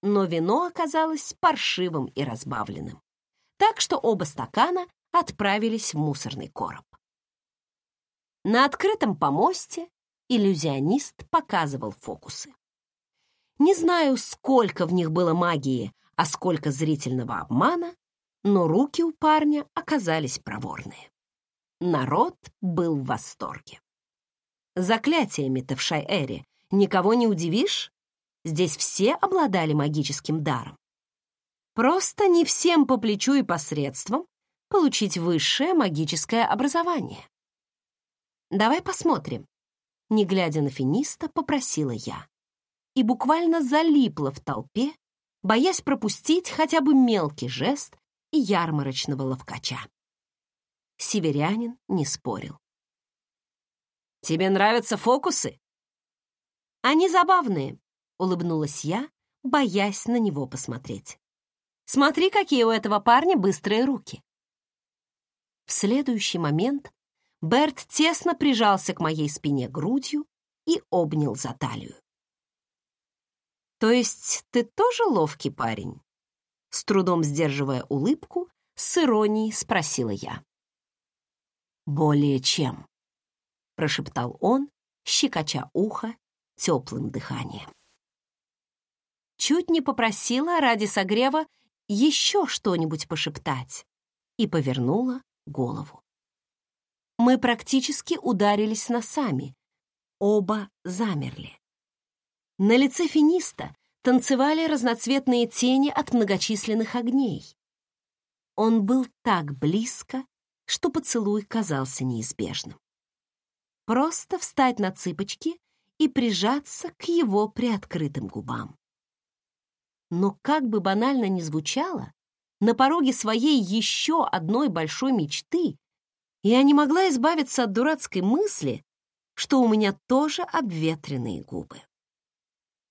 Speaker 1: но вино оказалось паршивым и разбавленным так что оба стакана отправились в мусорный короб. На открытом помосте иллюзионист показывал фокусы. Не знаю, сколько в них было магии, а сколько зрительного обмана, но руки у парня оказались проворные. Народ был в восторге. Заклятиями-то в Шайэре никого не удивишь? Здесь все обладали магическим даром. Просто не всем по плечу и посредствам получить высшее магическое образование. Давай посмотрим. Не глядя на финиста, попросила я. И буквально залипла в толпе, боясь пропустить хотя бы мелкий жест и ярмарочного ловкача. Северянин не спорил. «Тебе нравятся фокусы?» «Они забавные», — улыбнулась я, боясь на него посмотреть. Смотри, какие у этого парня быстрые руки. В следующий момент Берт тесно прижался к моей спине грудью и обнял за талию. «То есть ты тоже ловкий парень?» С трудом сдерживая улыбку, с иронией спросила я. «Более чем», — прошептал он, щекоча ухо теплым дыханием. Чуть не попросила ради согрева еще что-нибудь пошептать и повернула голову. Мы практически ударились носами, оба замерли.
Speaker 2: На лице финиста танцевали разноцветные тени от многочисленных огней. Он был так близко, что поцелуй казался неизбежным. Просто встать на цыпочки и прижаться к его приоткрытым губам. Но как бы банально ни звучало, на пороге своей еще одной большой мечты я не могла избавиться от дурацкой мысли, что у меня тоже обветренные губы.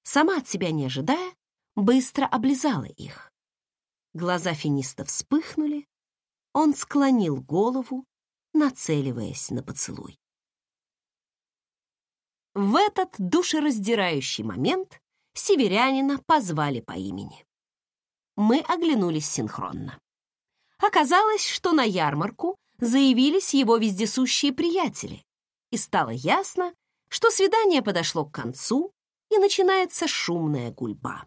Speaker 2: Сама от себя не ожидая, быстро облизала их. Глаза финиста вспыхнули, он склонил голову, нацеливаясь на поцелуй. В этот душераздирающий момент северянина позвали по имени. Мы оглянулись синхронно. Оказалось, что на ярмарку заявились его вездесущие приятели, и стало ясно, что свидание подошло к концу, и начинается шумная гульба.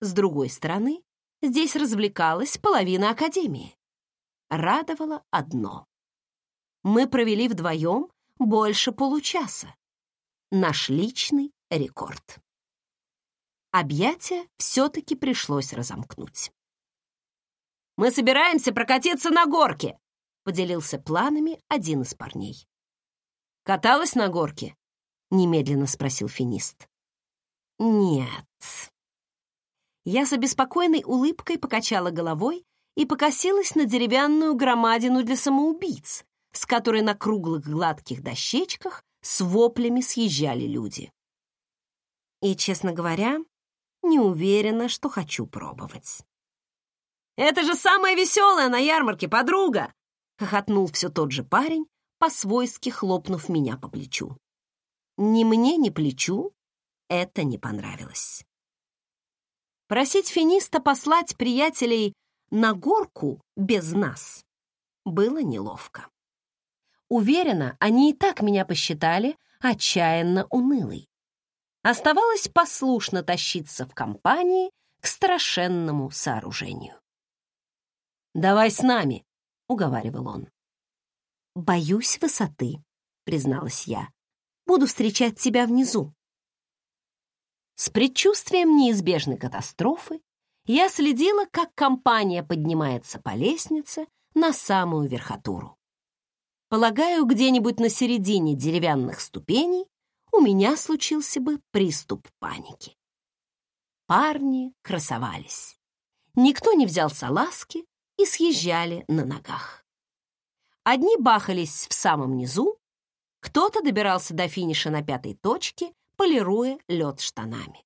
Speaker 2: С другой стороны, здесь развлекалась половина академии. Радовало одно. Мы провели вдвоем больше получаса. Наш личный рекорд. Объятия все-таки пришлось разомкнуть. «Мы собираемся прокатиться на горке», — поделился планами один из парней. «Каталась на горке?» — немедленно спросил финист. «Нет». Я с обеспокоенной улыбкой покачала головой и покосилась на деревянную громадину для самоубийц, с которой на круглых гладких дощечках с воплями съезжали люди. И, честно говоря, не уверена, что хочу пробовать. «Это же самое веселое на ярмарке, подруга!» — хохотнул все тот же парень, по-свойски хлопнув меня по плечу. Ни мне, ни плечу это не понравилось. Просить финиста послать приятелей на горку без нас было неловко. Уверена, они и так меня посчитали отчаянно унылой. Оставалось послушно тащиться в компании к страшенному сооружению. «Давай с нами», — уговаривал он. «Боюсь высоты», — призналась я. «Буду встречать тебя внизу». С предчувствием неизбежной катастрофы я следила, как компания поднимается по лестнице на самую верхотуру. Полагаю, где-нибудь на середине деревянных ступеней у меня случился бы приступ паники. Парни красовались. Никто не взял салазки и съезжали на ногах. Одни бахались в самом низу, кто-то добирался до финиша на пятой точке, полируя лед штанами.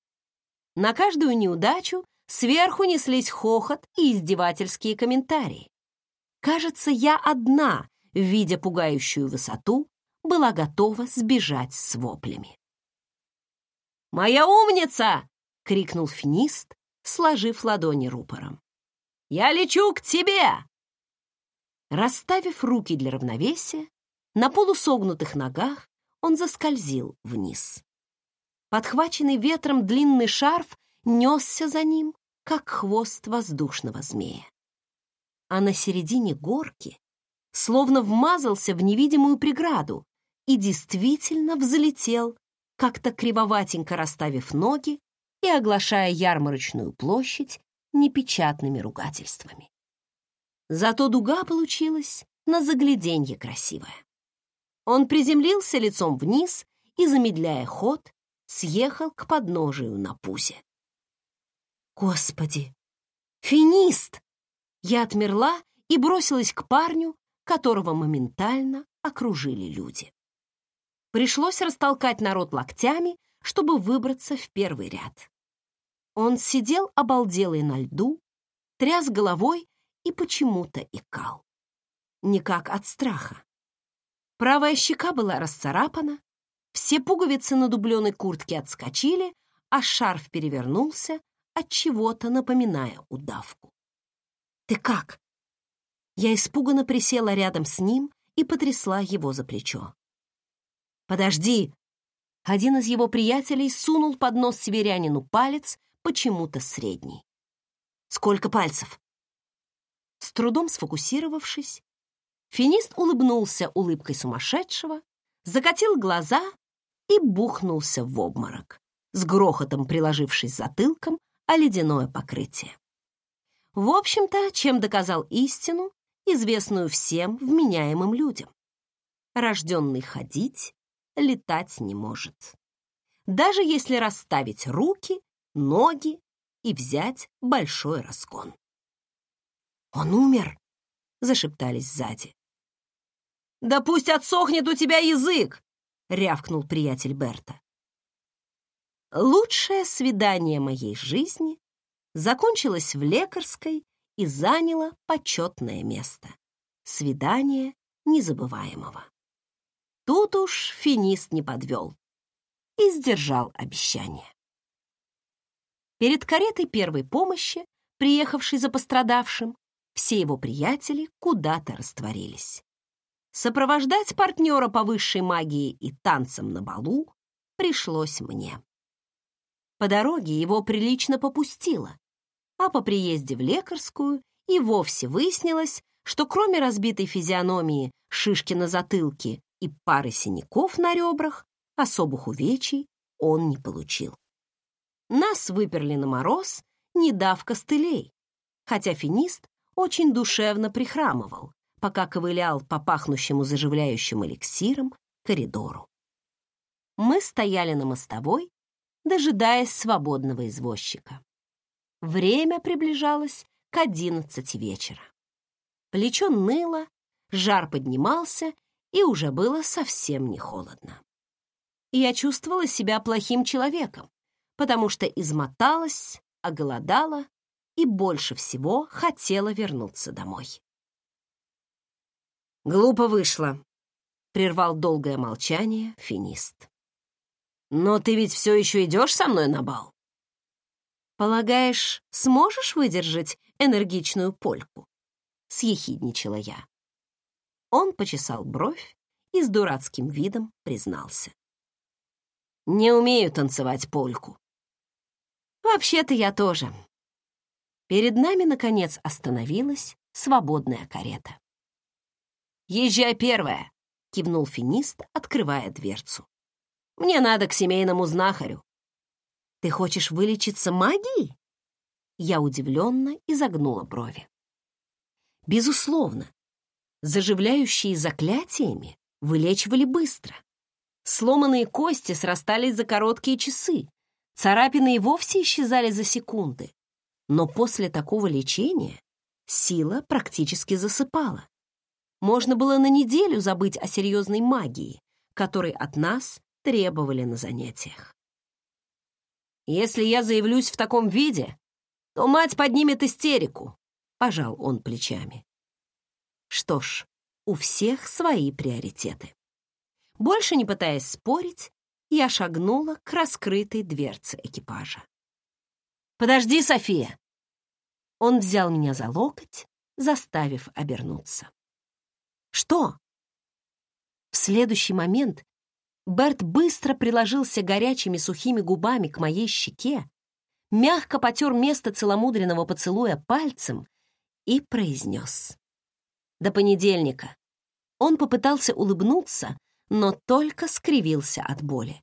Speaker 2: На каждую неудачу сверху неслись хохот и издевательские комментарии. Кажется, я одна, видя пугающую высоту, была готова сбежать с воплями. «Моя умница!» — крикнул финист, сложив ладони рупором. «Я лечу к тебе!» Расставив руки для равновесия, на полусогнутых ногах он заскользил вниз. Подхваченный ветром длинный шарф несся за ним, как хвост воздушного змея. А на середине горки словно вмазался в невидимую преграду и действительно взлетел, как-то кривоватенько расставив ноги и оглашая ярмарочную площадь непечатными ругательствами. Зато дуга получилась на загляденье красивая. Он приземлился лицом вниз и, замедляя ход, съехал к подножию на пузе. «Господи! Финист!» Я отмерла и бросилась к парню, которого моментально окружили люди. Пришлось растолкать народ локтями, чтобы выбраться в первый ряд. Он сидел обалделый на льду, тряс головой и почему-то икал. Никак от страха. Правая щека была расцарапана, все пуговицы на дубленой куртке отскочили, а шарф перевернулся, от чего-то напоминая удавку. «Ты как?» Я испуганно присела рядом с ним и потрясла его за плечо. «Подожди!» Один из его приятелей сунул под нос северянину палец, почему-то средний. «Сколько пальцев?» С трудом сфокусировавшись, финист улыбнулся улыбкой сумасшедшего, закатил глаза и бухнулся в обморок. с грохотом приложившись затылком о ледяное покрытие. В общем-то, чем доказал истину, известную всем вменяемым людям. Рожденный ходить, летать не может. Даже если расставить руки, ноги и взять большой раскон. «Он умер!» — зашептались сзади. «Да пусть отсохнет у тебя язык!» — рявкнул приятель Берта. Лучшее свидание моей жизни закончилось в лекарской и заняло почетное место. Свидание незабываемого. Тут уж финист не подвел и сдержал обещание. Перед каретой первой помощи, приехавшей за пострадавшим, все его приятели куда-то растворились. Сопровождать партнера по высшей магии и танцам на балу пришлось мне. По дороге его прилично попустило, а по приезде в лекарскую и вовсе выяснилось, что кроме разбитой физиономии, шишки на затылке и пары синяков на ребрах, особых увечий он не получил. Нас выперли на мороз, не дав костылей, хотя финист очень душевно прихрамывал, пока ковылял по пахнущему заживляющим эликсиром коридору. Мы стояли на мостовой, дожидаясь свободного извозчика. Время приближалось к одиннадцати вечера. Плечо ныло, жар поднимался, и уже было совсем не холодно. Я чувствовала себя плохим человеком, потому что измоталась, оголодала и больше всего хотела вернуться домой. «Глупо вышло», — прервал долгое молчание финист. «Но ты ведь все еще идешь со мной на бал?» «Полагаешь, сможешь выдержать энергичную польку?» — съехидничала я. Он почесал бровь и с дурацким видом признался. «Не умею танцевать польку». «Вообще-то я тоже», Перед нами, наконец, остановилась свободная карета. «Езжай первая!» — кивнул финист, открывая дверцу. «Мне надо к семейному знахарю». «Ты хочешь вылечиться магией?» Я удивленно изогнула брови. Безусловно, заживляющие заклятиями вылечивали быстро. Сломанные кости срастались за короткие часы, царапины и вовсе исчезали за секунды. Но после такого лечения сила практически засыпала. Можно было на неделю забыть о серьезной магии, которой от нас требовали на занятиях. «Если я заявлюсь в таком виде, то мать поднимет истерику», — пожал он плечами. Что ж, у всех свои приоритеты. Больше не пытаясь спорить, я шагнула к раскрытой дверце экипажа. «Подожди, София!» Он взял меня за локоть, заставив обернуться. «Что?» В следующий момент Берт быстро приложился горячими сухими губами к моей щеке, мягко потер место целомудренного поцелуя пальцем и произнес. «До понедельника». Он попытался улыбнуться, но только скривился от боли.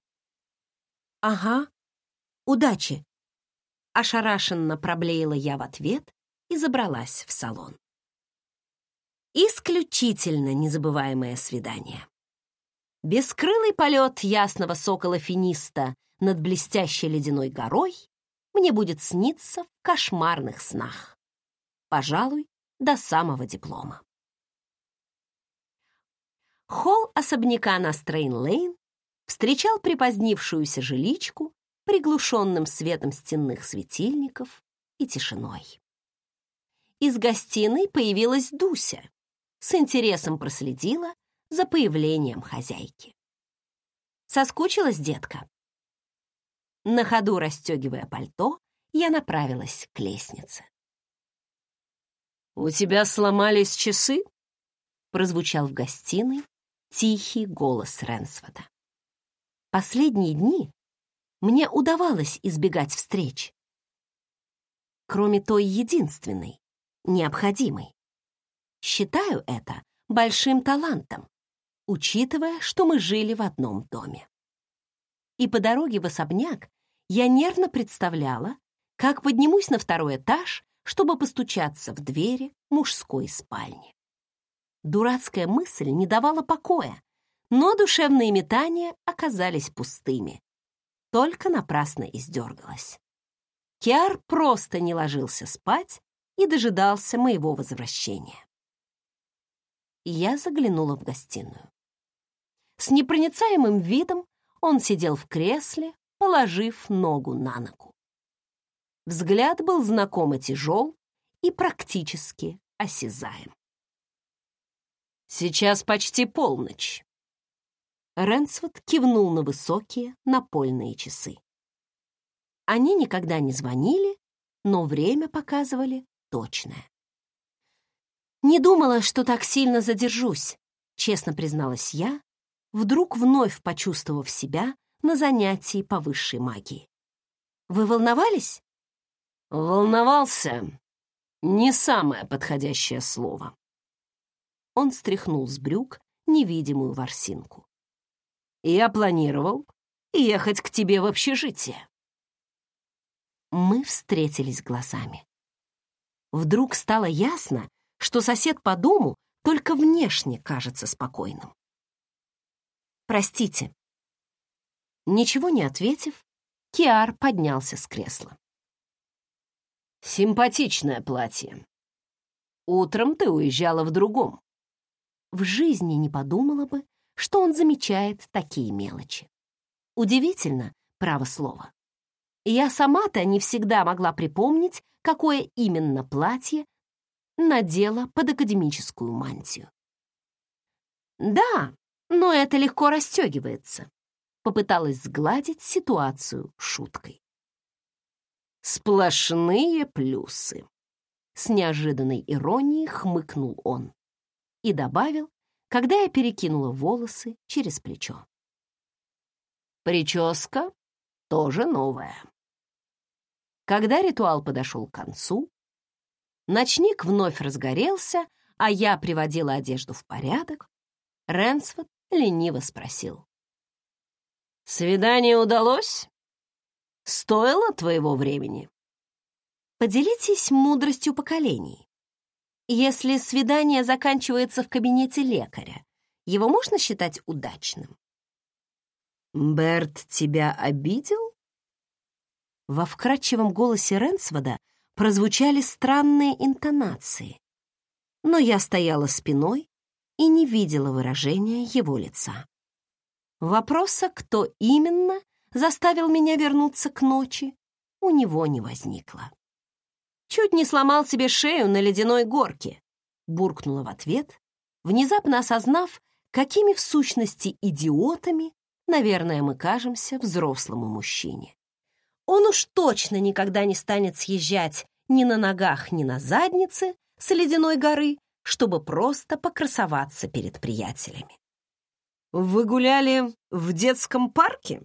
Speaker 2: «Ага, удачи», Ошарашенно проблеяла я в ответ и забралась в салон. Исключительно незабываемое свидание. Бескрылый полет ясного сокола-финиста над блестящей ледяной горой мне будет сниться в кошмарных снах. Пожалуй, до самого диплома. Холл особняка на Стрейн-Лейн встречал припозднившуюся жиличку приглушенным светом стенных светильников и тишиной. Из гостиной появилась Дуся, с интересом проследила за появлением хозяйки. Соскучилась детка? На ходу расстегивая пальто, я направилась к лестнице. «У тебя сломались часы?» прозвучал в гостиной тихий голос Ренсвода. Последние дни мне удавалось избегать встреч. Кроме той единственной, необходимой. Считаю это большим талантом, учитывая, что мы жили в одном доме. И по дороге в особняк я нервно представляла, как поднимусь на второй этаж, чтобы постучаться в двери мужской спальни. Дурацкая мысль не давала покоя, но душевные метания оказались пустыми. Только напрасно издергалась. Киар просто не ложился спать и дожидался моего возвращения. Я заглянула в гостиную. С непроницаемым видом он сидел в кресле, положив ногу на ногу. Взгляд был знакомо тяжел и практически осязаем. «Сейчас почти полночь». Ренсвуд кивнул на высокие напольные часы. Они никогда не звонили, но время показывали точное. «Не думала, что так сильно задержусь», — честно призналась я, вдруг вновь почувствовав себя на занятии по высшей магии. «Вы волновались?» «Волновался. Не самое подходящее слово». Он стряхнул с брюк невидимую ворсинку. «Я планировал ехать к тебе в общежитие». Мы встретились глазами. Вдруг стало ясно, что сосед по дому только внешне кажется спокойным. «Простите». Ничего не ответив, Киар поднялся с кресла. «Симпатичное платье. Утром ты уезжала в другом». В жизни не подумала бы, что он замечает такие мелочи. Удивительно, право слово. Я сама-то не всегда могла припомнить, какое именно платье надела под академическую мантию. «Да, но это легко расстегивается», — попыталась сгладить ситуацию шуткой. «Сплошные плюсы», — с неожиданной иронией хмыкнул он и добавил, когда я перекинула волосы через плечо. «Прическа тоже новая». Когда ритуал подошел к концу, Ночник вновь разгорелся, а я приводила одежду в порядок. Рэнсфорд лениво спросил. «Свидание удалось? Стоило твоего времени?» Поделитесь мудростью поколений. Если свидание заканчивается в кабинете лекаря, его можно считать удачным? «Берт тебя обидел?» Во вкрадчивом голосе Ренсвода прозвучали странные интонации, но я стояла спиной и не видела выражения его лица. Вопроса, кто именно заставил меня вернуться к ночи, у него не возникло. «Чуть не сломал себе шею на ледяной горке», буркнула в ответ, внезапно осознав, какими в сущности идиотами, наверное, мы кажемся взрослому мужчине. Он уж точно никогда не станет съезжать ни на ногах, ни на заднице с ледяной горы, чтобы просто покрасоваться перед приятелями. «Вы гуляли в детском парке?»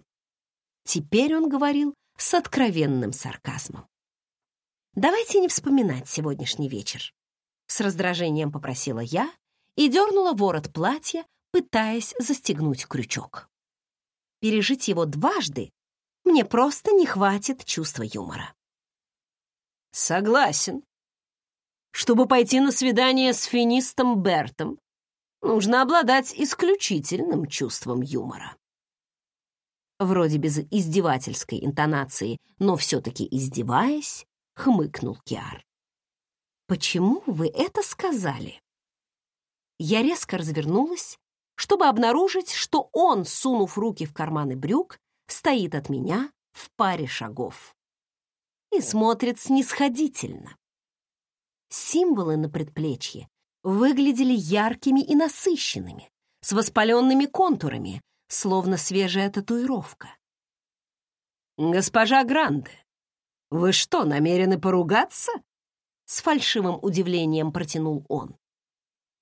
Speaker 2: Теперь он говорил с откровенным сарказмом. «Давайте не вспоминать сегодняшний вечер», — с раздражением попросила я и дернула ворот платья, пытаясь застегнуть крючок. Пережить его дважды мне просто не хватит чувства юмора. Согласен. Чтобы пойти на свидание с финистом Бертом, нужно обладать исключительным чувством юмора. Вроде без издевательской интонации, но все-таки издеваясь, хмыкнул Киар. «Почему вы это сказали?» Я резко развернулась, чтобы обнаружить, что он, сунув руки в карманы брюк, стоит от меня в паре шагов и смотрит снисходительно. Символы на предплечье выглядели яркими и насыщенными, с воспаленными контурами, словно свежая татуировка. «Госпожа Гранде, вы что, намерены поругаться?» С фальшивым удивлением протянул он.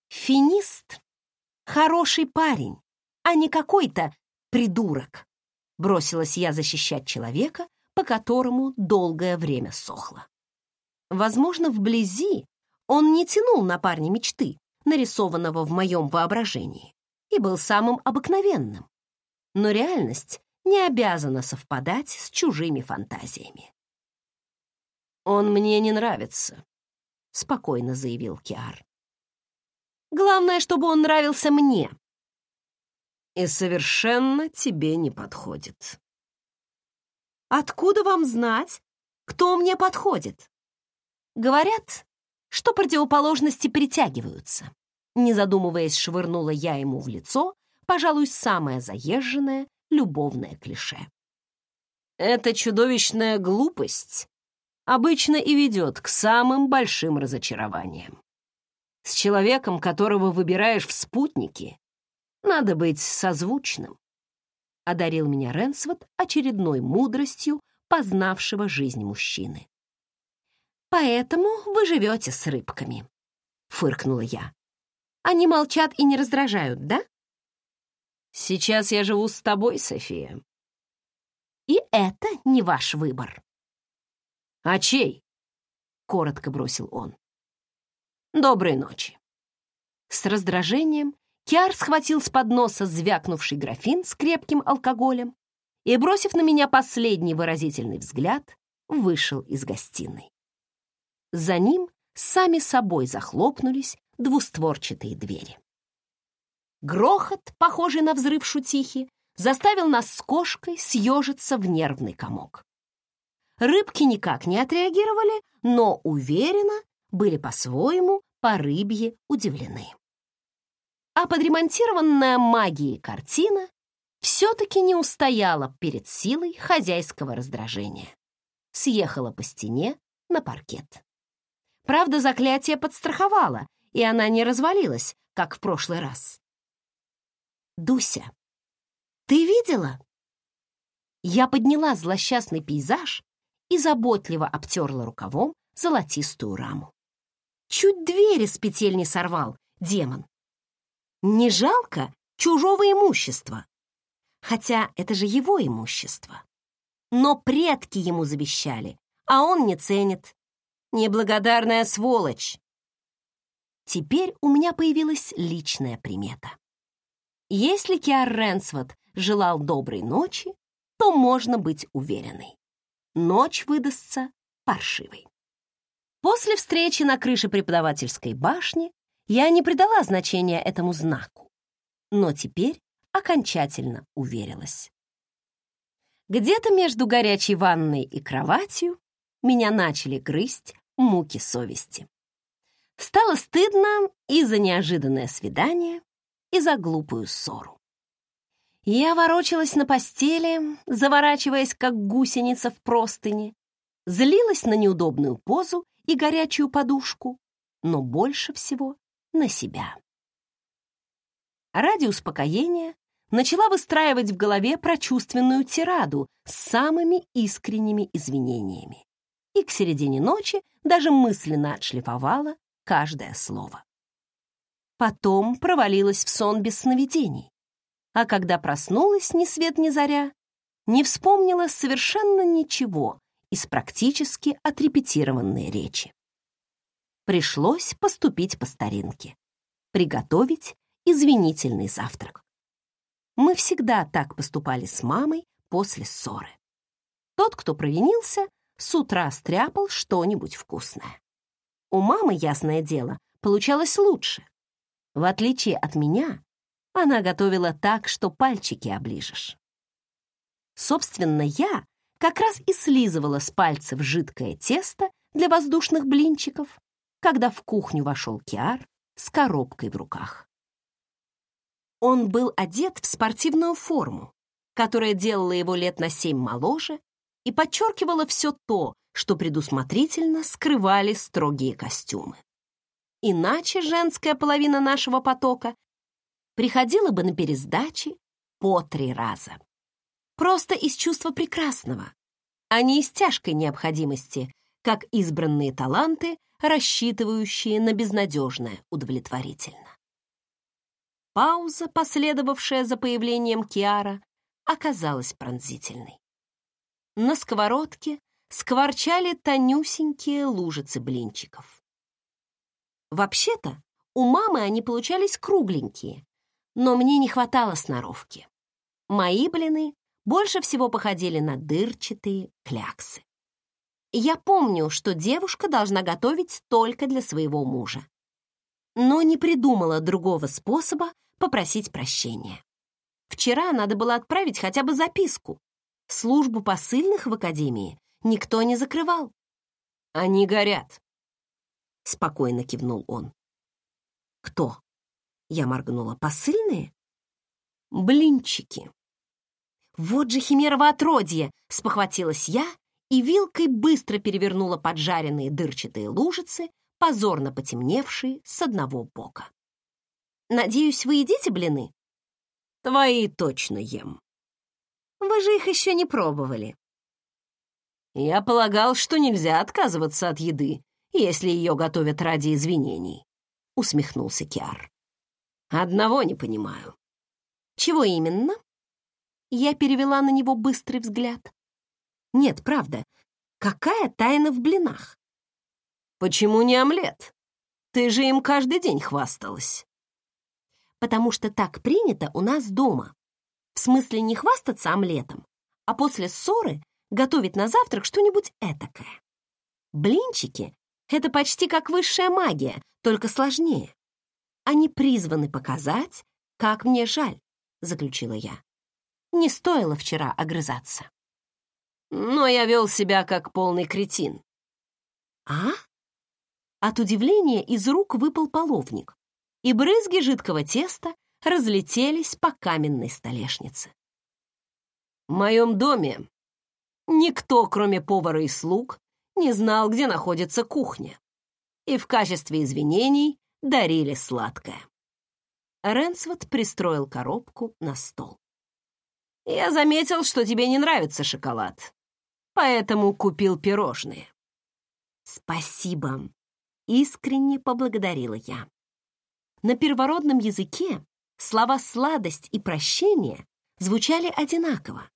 Speaker 2: «Финист — хороший парень, а не какой-то придурок», Бросилась я защищать человека, по которому долгое время сохло. Возможно, вблизи он не тянул на парня мечты, нарисованного в моем воображении, и был самым обыкновенным. Но реальность не обязана совпадать с чужими фантазиями. «Он мне не нравится», — спокойно заявил Киар. «Главное, чтобы он нравился мне». «И совершенно тебе не подходит». «Откуда вам знать, кто мне подходит?» «Говорят, что противоположности притягиваются». Не задумываясь, швырнула я ему в лицо, пожалуй, самое заезженное любовное клише. Эта чудовищная глупость обычно и ведет к самым большим разочарованиям. С человеком, которого выбираешь в спутники, надо быть созвучным. Одарил меня Ренсвот очередной мудростью познавшего жизнь мужчины. «Поэтому вы живете с рыбками», — фыркнула я. «Они молчат и не раздражают, да?» «Сейчас я живу с тобой, София». «И это не ваш выбор». «А чей?» — коротко бросил он. «Доброй ночи». С раздражением Киар схватил с подноса звякнувший графин с крепким алкоголем и, бросив на меня последний выразительный взгляд, вышел из гостиной. За ним сами собой захлопнулись двустворчатые двери. Грохот, похожий на взрыв шутихи, заставил нас с кошкой съежиться в нервный комок. Рыбки никак не отреагировали, но уверенно были по-своему по рыбье удивлены. А подремонтированная магией картина все-таки не устояла перед силой хозяйского раздражения. Съехала по стене на паркет. Правда, заклятие подстраховало, и она не развалилась, как в прошлый раз. «Дуся, ты видела?» Я подняла злосчастный пейзаж и заботливо обтерла рукавом золотистую раму. Чуть двери с петель не сорвал, демон. Не жалко чужого имущества, хотя это же его имущество. Но предки ему завещали, а он не ценит. Неблагодарная сволочь. Теперь у меня появилась личная примета. Если Киар Ренсвот желал доброй ночи, то можно быть уверенной. Ночь выдастся паршивой. После встречи на крыше преподавательской башни я не придала значения этому знаку, но теперь окончательно уверилась. Где-то между горячей ванной и кроватью меня начали грызть муки совести. Стало стыдно и за неожиданное свидание, и за глупую ссору. Я ворочалась на постели, заворачиваясь, как гусеница в простыни, злилась на неудобную позу и горячую подушку, но больше всего на себя. Ради успокоения начала выстраивать в голове прочувственную тираду с самыми искренними извинениями. И к середине ночи даже мысленно отшлифовала каждое слово. Потом провалилась в сон без сновидений. А когда проснулась ни свет ни заря, не вспомнила совершенно ничего из практически отрепетированной речи. Пришлось поступить по старинке. Приготовить извинительный завтрак. Мы всегда так поступали с мамой после ссоры. Тот, кто провинился, с утра стряпал что-нибудь вкусное. У мамы, ясное дело, получалось лучше. В отличие от меня, она готовила так, что пальчики оближешь. Собственно, я как раз и слизывала с пальцев жидкое тесто для воздушных блинчиков, когда в кухню вошел Киар с коробкой в руках. Он был одет в спортивную форму, которая делала его лет на семь моложе и подчеркивала все то, что предусмотрительно скрывали строгие костюмы. Иначе женская половина нашего потока приходила бы на пересдачи по три раза. Просто из чувства прекрасного, а не из тяжкой необходимости, как избранные таланты, рассчитывающие на безнадежное удовлетворительно. Пауза, последовавшая за появлением Киара, оказалась пронзительной. На сковородке скворчали тонюсенькие лужицы блинчиков. Вообще-то, у мамы они получались кругленькие, но мне не хватало сноровки. Мои блины
Speaker 1: больше всего походили на дырчатые кляксы. Я помню, что девушка должна готовить только для своего мужа, но не придумала другого способа попросить прощения. Вчера надо было отправить хотя бы записку. Службу посыльных в академии никто не закрывал.
Speaker 2: «Они горят», —
Speaker 1: спокойно кивнул он. «Кто?» — я моргнула. «Посыльные?» «Блинчики». «Вот же химерово отродье!» — спохватилась я и вилкой быстро перевернула поджаренные дырчатые лужицы, позорно потемневшие с одного бока. «Надеюсь, вы едите блины?»
Speaker 2: «Твои точно ем».
Speaker 1: «Вы же их еще не пробовали».
Speaker 2: «Я полагал, что нельзя отказываться от еды, если ее готовят ради извинений», — усмехнулся Киар. «Одного не понимаю».
Speaker 1: «Чего именно?» Я перевела на него быстрый взгляд. «Нет, правда, какая тайна в блинах?»
Speaker 2: «Почему не омлет? Ты же им каждый день хвасталась».
Speaker 1: «Потому что так принято у нас дома. В смысле не хвастаться омлетом, а после ссоры готовить на завтрак что-нибудь этакое. Блинчики — это почти как высшая магия, только сложнее. Они призваны показать, как мне жаль, заключила я. Не стоило вчера огрызаться.
Speaker 2: Но я вел себя как полный кретин.
Speaker 1: А? От удивления из рук выпал половник, и брызги жидкого теста разлетелись по каменной столешнице.
Speaker 2: В моем доме никто, кроме повара и слуг, не знал, где находится кухня, и в качестве извинений дарили сладкое.
Speaker 1: Ренсвуд пристроил коробку на стол.
Speaker 2: «Я заметил, что тебе не нравится шоколад, поэтому купил пирожные».
Speaker 1: «Спасибо», Искренне поблагодарила я. На первородном языке слова «сладость» и «прощение» звучали одинаково,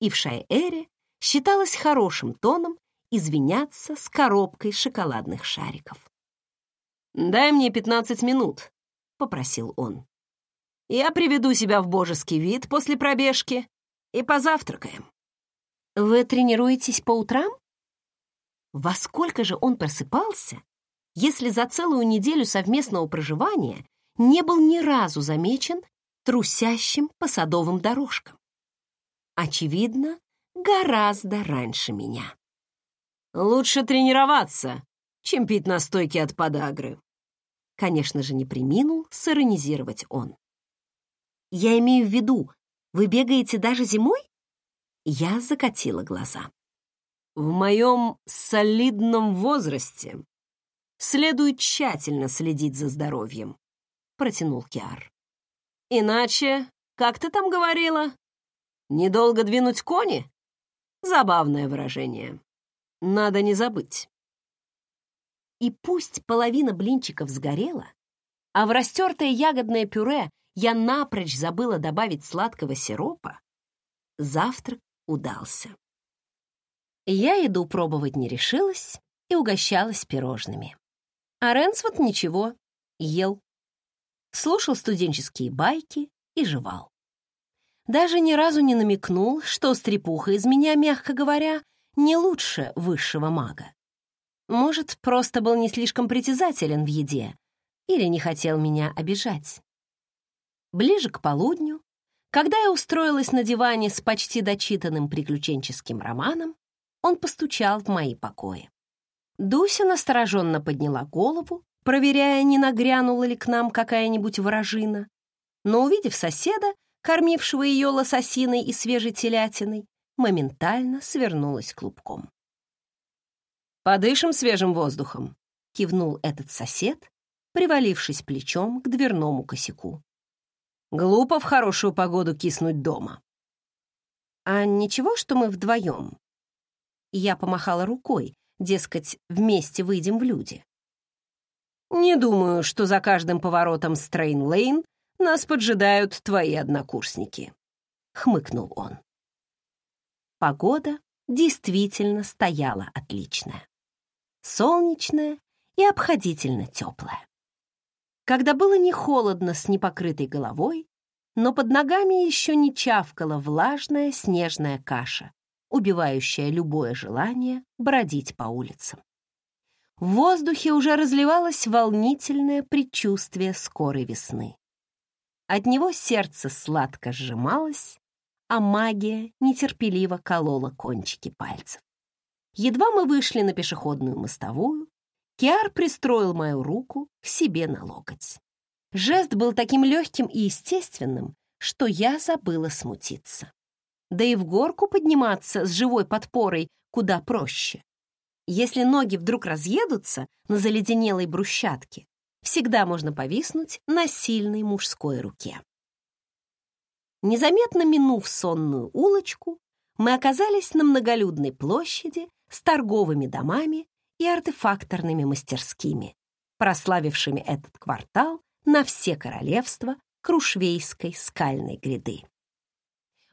Speaker 1: и в Шайэре считалось хорошим тоном извиняться с коробкой шоколадных шариков.
Speaker 2: «Дай мне пятнадцать минут», — попросил он. «Я приведу себя в божеский вид после пробежки и позавтракаем».
Speaker 1: «Вы тренируетесь по утрам?» Во сколько же он просыпался, если за целую неделю совместного проживания не был ни разу замечен трусящим по садовым дорожкам. Очевидно, гораздо раньше меня.
Speaker 2: «Лучше тренироваться, чем пить настойки от подагры»,
Speaker 1: конечно же, не приминул сиронизировать он. «Я имею в виду, вы бегаете даже зимой?» Я закатила глаза.
Speaker 2: «В моем солидном возрасте следует тщательно следить за здоровьем», — протянул Киар. «Иначе, как ты там говорила, недолго двинуть кони?» Забавное выражение. Надо не забыть.
Speaker 1: И пусть половина блинчиков сгорела, а в растертое ягодное пюре я напрочь забыла добавить сладкого сиропа, завтрак удался. Я еду пробовать не решилась и угощалась пирожными. А Ренсвуд ничего, ел. Слушал студенческие байки и жевал. Даже ни разу не намекнул, что стрепуха из меня, мягко говоря, не лучше высшего мага. Может, просто был не слишком притязателен в еде или не хотел меня обижать. Ближе к полудню, когда я устроилась на диване с почти дочитанным приключенческим романом, он постучал в мои покои. Дуся настороженно подняла голову, проверяя, не нагрянула ли к нам какая-нибудь вражина, но, увидев соседа, кормившего ее лососиной и свежей телятиной, моментально свернулась клубком.
Speaker 2: «Подышим свежим воздухом», —
Speaker 1: кивнул этот сосед, привалившись плечом к дверному косяку.
Speaker 2: «Глупо в хорошую погоду киснуть дома».
Speaker 1: «А ничего, что мы вдвоем?» Я помахала рукой, дескать, вместе выйдем в люди.
Speaker 2: «Не думаю, что за каждым поворотом Стрейн-Лейн нас поджидают твои однокурсники», — хмыкнул он.
Speaker 1: Погода действительно стояла отличная. Солнечная и обходительно теплая. Когда было не холодно с непокрытой головой,
Speaker 2: но под ногами еще не чавкала влажная снежная каша, убивающая любое желание бродить по улицам. В воздухе уже разливалось волнительное предчувствие скорой весны. От него сердце сладко сжималось, а магия нетерпеливо колола кончики пальцев. Едва мы вышли на пешеходную мостовую, Киар пристроил мою руку к себе на локоть. Жест был таким легким и естественным, что я забыла смутиться. Да и в горку подниматься с живой подпорой куда проще. Если ноги вдруг разъедутся на заледенелой брусчатке, всегда можно повиснуть на сильной мужской руке. Незаметно минув сонную улочку, мы оказались на многолюдной площади с торговыми домами и артефакторными мастерскими, прославившими этот квартал на все королевства Крушвейской скальной гряды.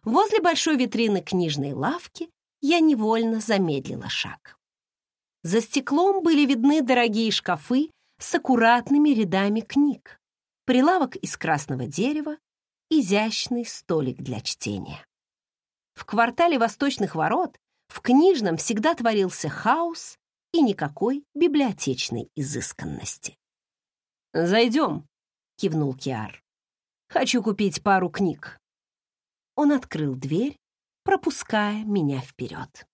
Speaker 2: Возле большой витрины книжной лавки я невольно замедлила шаг. За стеклом были видны дорогие шкафы с аккуратными рядами книг, прилавок из красного дерева, изящный столик для чтения. В квартале Восточных ворот в книжном всегда творился хаос и никакой библиотечной изысканности. «Зайдем», — кивнул Киар. «Хочу купить пару книг». Он открыл дверь, пропуская меня вперед.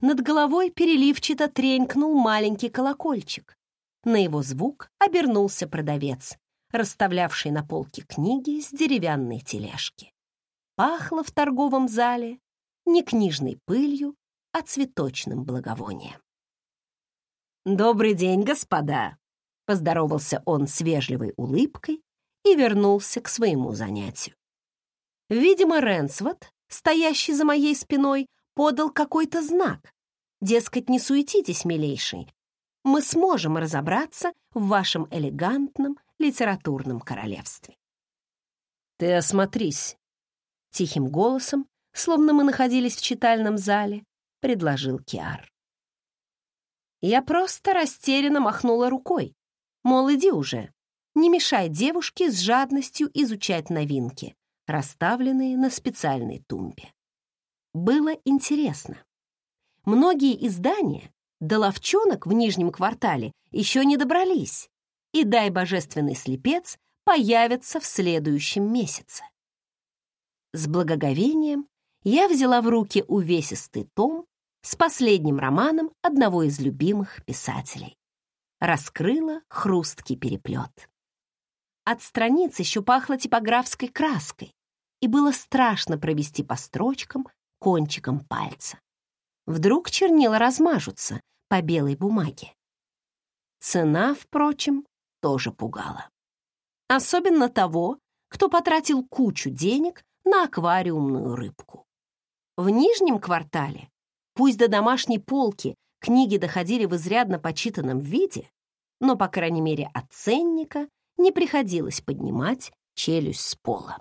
Speaker 2: Над головой переливчато тренькнул маленький колокольчик. На его звук обернулся продавец, расставлявший на полке книги с деревянной тележки. Пахло в торговом зале не книжной пылью, а цветочным благовонием. «Добрый день, господа!» — поздоровался он с вежливой улыбкой и вернулся к своему занятию. Видимо, Ренсвот, стоящий за моей спиной, подал какой-то знак. Дескать, не суетитесь, милейший, мы сможем разобраться в вашем элегантном литературном королевстве. «Ты осмотрись», — тихим голосом, словно мы находились в читальном зале, предложил Киар. Я просто растерянно махнула рукой, мол, иди уже, не мешай девушке с жадностью изучать новинки, расставленные на специальной тумбе. Было интересно. Многие издания до ловчонок в нижнем квартале еще не добрались, и дай божественный слепец появится в следующем месяце. С благоговением я взяла в руки увесистый том с последним романом одного из любимых писателей. Раскрыла хрусткий переплет. От страниц еще пахло типографской краской, и было страшно провести по строчкам кончиком пальца. Вдруг чернила размажутся по белой бумаге. Цена, впрочем, тоже пугала. Особенно того, кто потратил кучу денег на аквариумную рыбку. В нижнем квартале, пусть до домашней полки книги доходили в изрядно почитанном виде, но, по крайней мере, от ценника не приходилось поднимать челюсть с пола.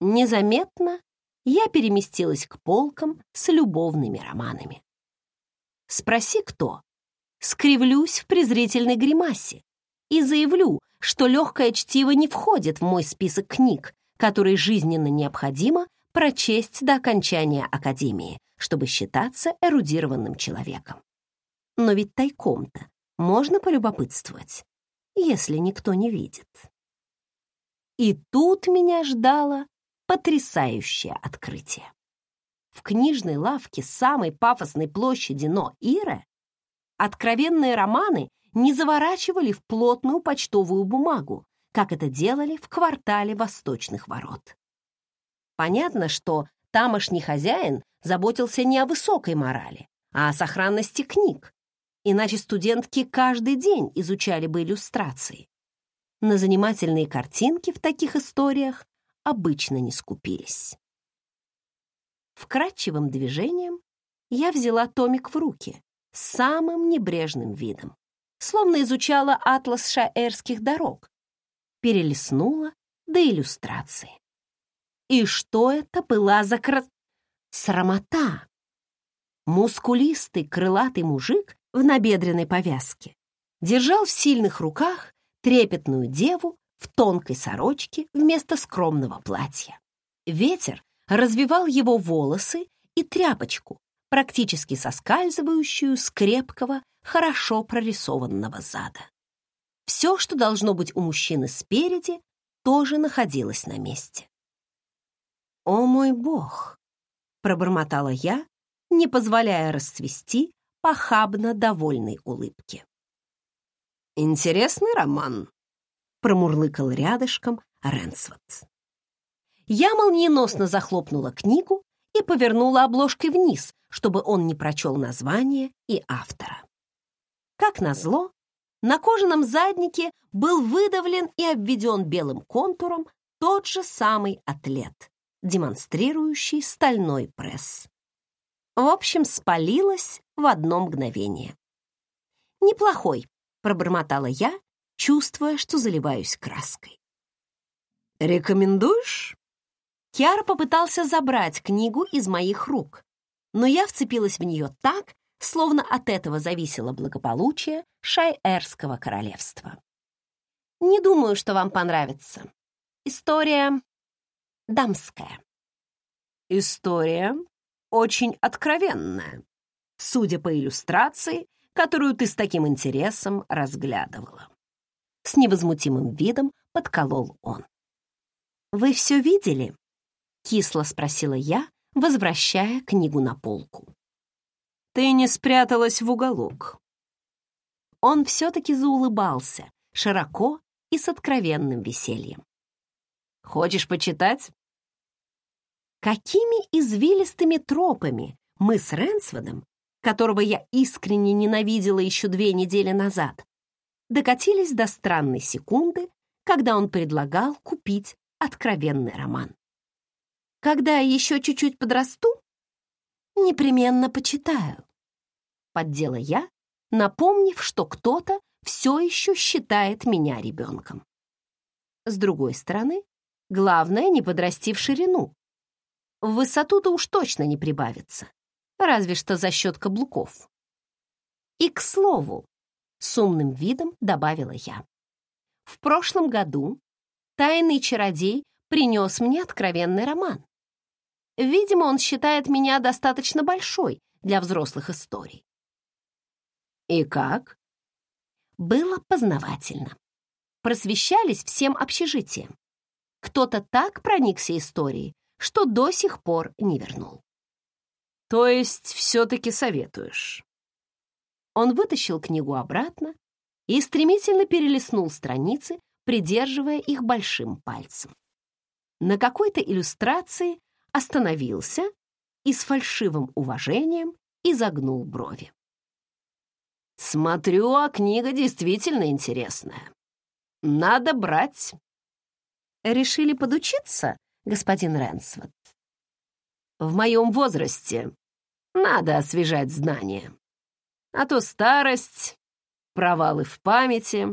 Speaker 2: Незаметно я переместилась к полкам с любовными романами. Спроси кто, скривлюсь в презрительной гримасе и заявлю, что легкое чтиво не входит в мой список книг, которые жизненно необходимо прочесть до окончания академии, чтобы считаться эрудированным человеком. Но ведь тайком-то можно полюбопытствовать, если никто не видит. И тут меня ждало потрясающее открытие. В книжной лавке самой пафосной площади Но-Ира откровенные романы не заворачивали в плотную почтовую бумагу, как это делали в квартале Восточных ворот. Понятно, что тамошний хозяин заботился не о высокой морали, а о сохранности книг, иначе студентки каждый день изучали бы иллюстрации. На занимательные картинки в таких историях обычно не скупились. Вкрадчивым движением я взяла томик в руки с самым небрежным видом, словно изучала атлас шаэрских дорог, перелистнула до иллюстрации. И что это была за крас... Срамота! Мускулистый крылатый мужик в набедренной повязке держал в сильных руках трепетную деву в тонкой сорочке вместо скромного платья. Ветер развивал его волосы и тряпочку, практически соскальзывающую с крепкого, хорошо прорисованного зада. Все, что должно быть у мужчины спереди, тоже находилось на месте. «О мой бог!» — пробормотала я, не позволяя расцвести похабно довольной улыбки. «Интересный роман», — промурлыкал рядышком Ренсвот. Я молниеносно захлопнула книгу и повернула обложкой вниз, чтобы он не прочел название и автора. Как назло, на кожаном заднике был выдавлен и обведен белым контуром тот же самый атлет, демонстрирующий стальной пресс. В общем, спалилась в одно мгновение. «Неплохой», — пробормотала я, чувствуя, что заливаюсь краской. «Рекомендуешь?» Киара попытался забрать книгу из моих рук, но я вцепилась в нее так, словно от этого зависело благополучие Шайэрского королевства. Не думаю, что вам понравится. История дамская. История очень откровенная, судя по иллюстрации, которую ты с таким интересом разглядывала. С невозмутимым видом подколол он. «Вы все видели?» Кисло спросила я, возвращая книгу на полку. «Ты не спряталась в уголок». Он все-таки заулыбался, широко и с откровенным весельем. «Хочешь почитать?» Какими извилистыми тропами мы с Ренсводом, которого я искренне ненавидела еще две недели назад, докатились до странной секунды, когда он предлагал купить откровенный роман. Когда еще чуть-чуть подрасту, непременно почитаю. Поддела я, напомнив, что кто-то все еще считает меня ребенком. С другой стороны, главное не подрасти в ширину. В высоту-то уж точно не прибавится, разве что за счет каблуков. И, к слову, с умным видом добавила я. В прошлом году тайный чародей принес мне откровенный роман. Видимо, он считает меня достаточно большой для взрослых историй. И как? Было познавательно. Просвещались всем общежитием. Кто-то так проникся историей, что до сих пор не вернул. То есть все-таки советуешь? Он вытащил книгу обратно и стремительно перелистнул страницы, придерживая их большим пальцем. На какой-то иллюстрации остановился и с фальшивым уважением изогнул брови. «Смотрю, а книга действительно интересная. Надо брать». «Решили подучиться, господин Ренсвот?» «В моем возрасте надо освежать знания. А то старость, провалы в памяти».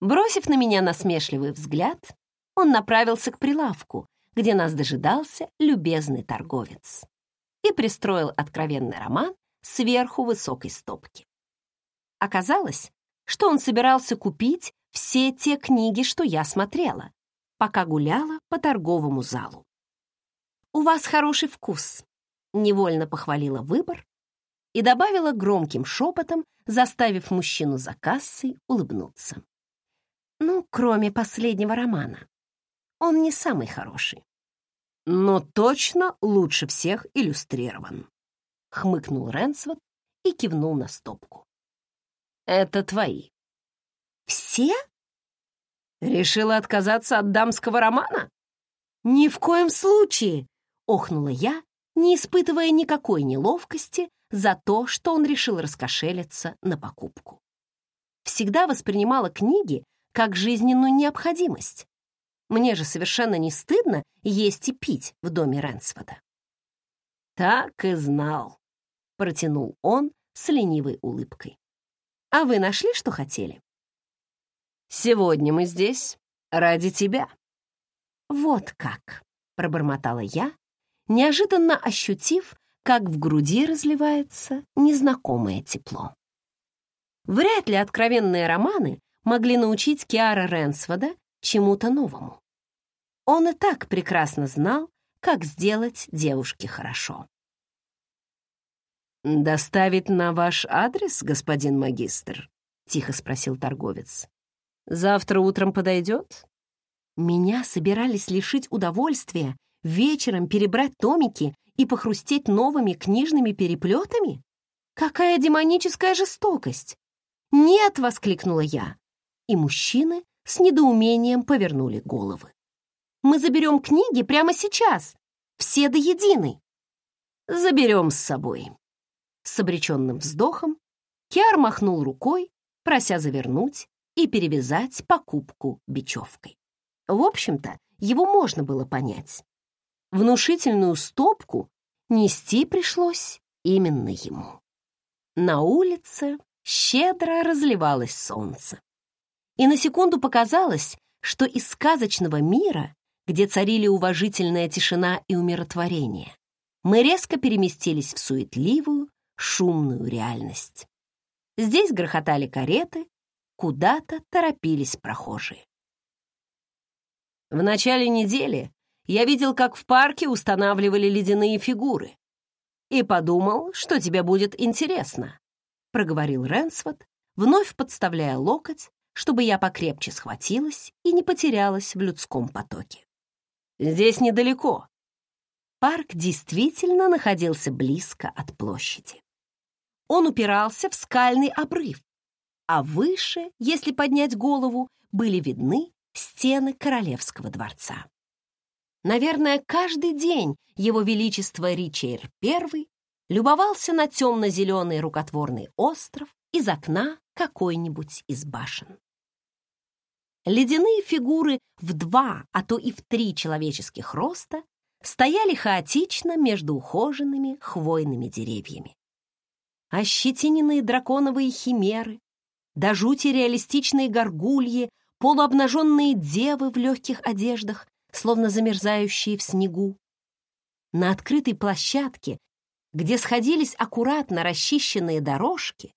Speaker 2: Бросив на меня насмешливый взгляд, он направился к прилавку, где нас дожидался любезный торговец, и пристроил откровенный роман сверху высокой стопки. Оказалось, что он собирался купить все те книги, что я смотрела, пока гуляла по торговому залу. «У вас хороший вкус», — невольно похвалила выбор и добавила громким шепотом, заставив мужчину за кассой улыбнуться. «Ну, кроме последнего романа он не самый хороший. Но точно лучше всех иллюстрирован. Хмыкнул Ренсвот и кивнул на стопку. Это твои. Все? Решила отказаться от дамского романа? Ни в коем случае, охнула я, не испытывая никакой неловкости за то, что он решил раскошелиться на покупку. Всегда воспринимала книги как жизненную необходимость, мне же совершенно не стыдно есть и пить в доме Ренсфода. «Так и знал», — протянул он с ленивой улыбкой. «А вы нашли, что хотели?» «Сегодня мы здесь ради тебя». «Вот как», — пробормотала я, неожиданно ощутив, как в груди разливается незнакомое тепло. Вряд ли откровенные романы могли научить Киара Ренсфода чему-то новому. Он и так прекрасно знал, как сделать девушке хорошо.
Speaker 3: «Доставить на ваш адрес, господин магистр?» — тихо спросил торговец. «Завтра утром подойдет?»
Speaker 2: Меня собирались лишить удовольствия вечером перебрать томики и похрустеть новыми книжными переплетами? Какая демоническая жестокость! «Нет!» — воскликнула я. И мужчины с недоумением повернули головы. «Мы заберем книги прямо сейчас, все до единой».
Speaker 3: «Заберем с собой».
Speaker 2: С обреченным вздохом Киар махнул рукой, прося завернуть и перевязать покупку бечевкой. В общем-то, его можно было понять. Внушительную стопку нести пришлось именно ему. На улице щедро разливалось солнце. И на секунду показалось, что из сказочного мира, где царили уважительная тишина и умиротворение, мы резко переместились в суетливую, шумную реальность. Здесь грохотали кареты, куда-то торопились прохожие.
Speaker 3: В начале недели я видел, как в парке устанавливали ледяные фигуры, и подумал, что тебе будет интересно проговорил Ренсвот, вновь подставляя локоть, чтобы я покрепче схватилась и не потерялась в людском потоке. «Здесь недалеко». Парк действительно находился близко от площади. Он упирался в скальный обрыв, а выше, если поднять голову, были видны стены Королевского дворца. Наверное, каждый день его величество Ричейр I любовался на темно-зеленый рукотворный остров из окна какой-нибудь из башен. Ледяные фигуры в два, а то и в три человеческих роста стояли хаотично между ухоженными хвойными деревьями. Ощетиненные драконовые химеры, до жути реалистичные горгульи, полуобнаженные девы в легких одеждах, словно замерзающие в снегу. На открытой площадке где сходились аккуратно расчищенные дорожки,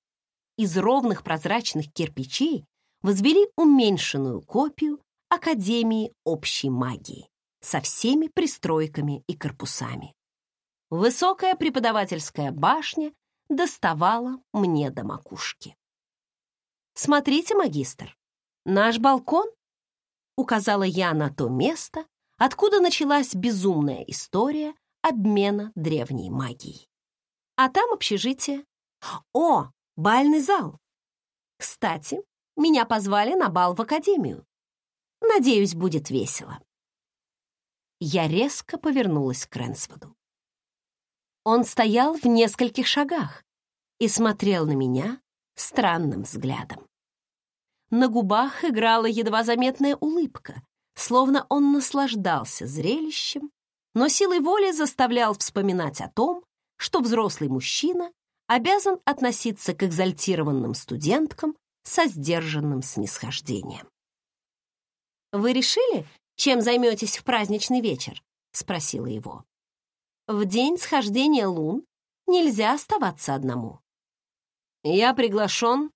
Speaker 3: из ровных прозрачных кирпичей возвели уменьшенную копию Академии общей магии со всеми пристройками и корпусами. Высокая преподавательская башня доставала мне до макушки. «Смотрите, магистр, наш балкон!» указала я на то место, откуда началась безумная история обмена древней магией. А там общежитие. О, бальный зал. Кстати, меня позвали на бал в академию. Надеюсь, будет весело. Я резко повернулась к Ренсвуду. Он стоял в нескольких шагах и смотрел на меня странным взглядом. На губах играла едва заметная улыбка, словно он наслаждался зрелищем но силой воли заставлял вспоминать о том, что взрослый мужчина обязан относиться к экзальтированным студенткам со сдержанным снисхождением. «Вы решили, чем займетесь в праздничный вечер?» — спросила его. «В день схождения лун нельзя оставаться одному». «Я приглашен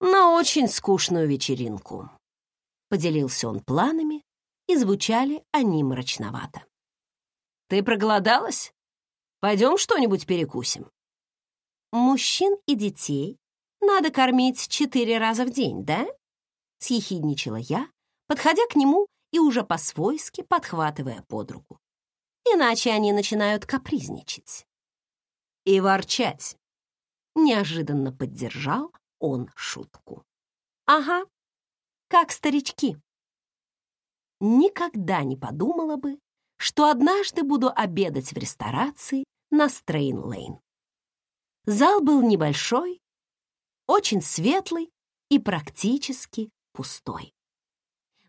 Speaker 3: на очень скучную вечеринку», — поделился он планами, и звучали они мрачновато. Ты проголодалась? Пойдем что-нибудь перекусим. Мужчин и детей надо кормить четыре раза в день, да? Съехидничала я, подходя к нему и уже по-свойски подхватывая под руку. Иначе они начинают капризничать. И ворчать. Неожиданно поддержал он шутку. Ага, как старички. Никогда не подумала бы, что однажды буду обедать в ресторации на Стрейн-Лейн. Зал был небольшой, очень светлый и практически пустой.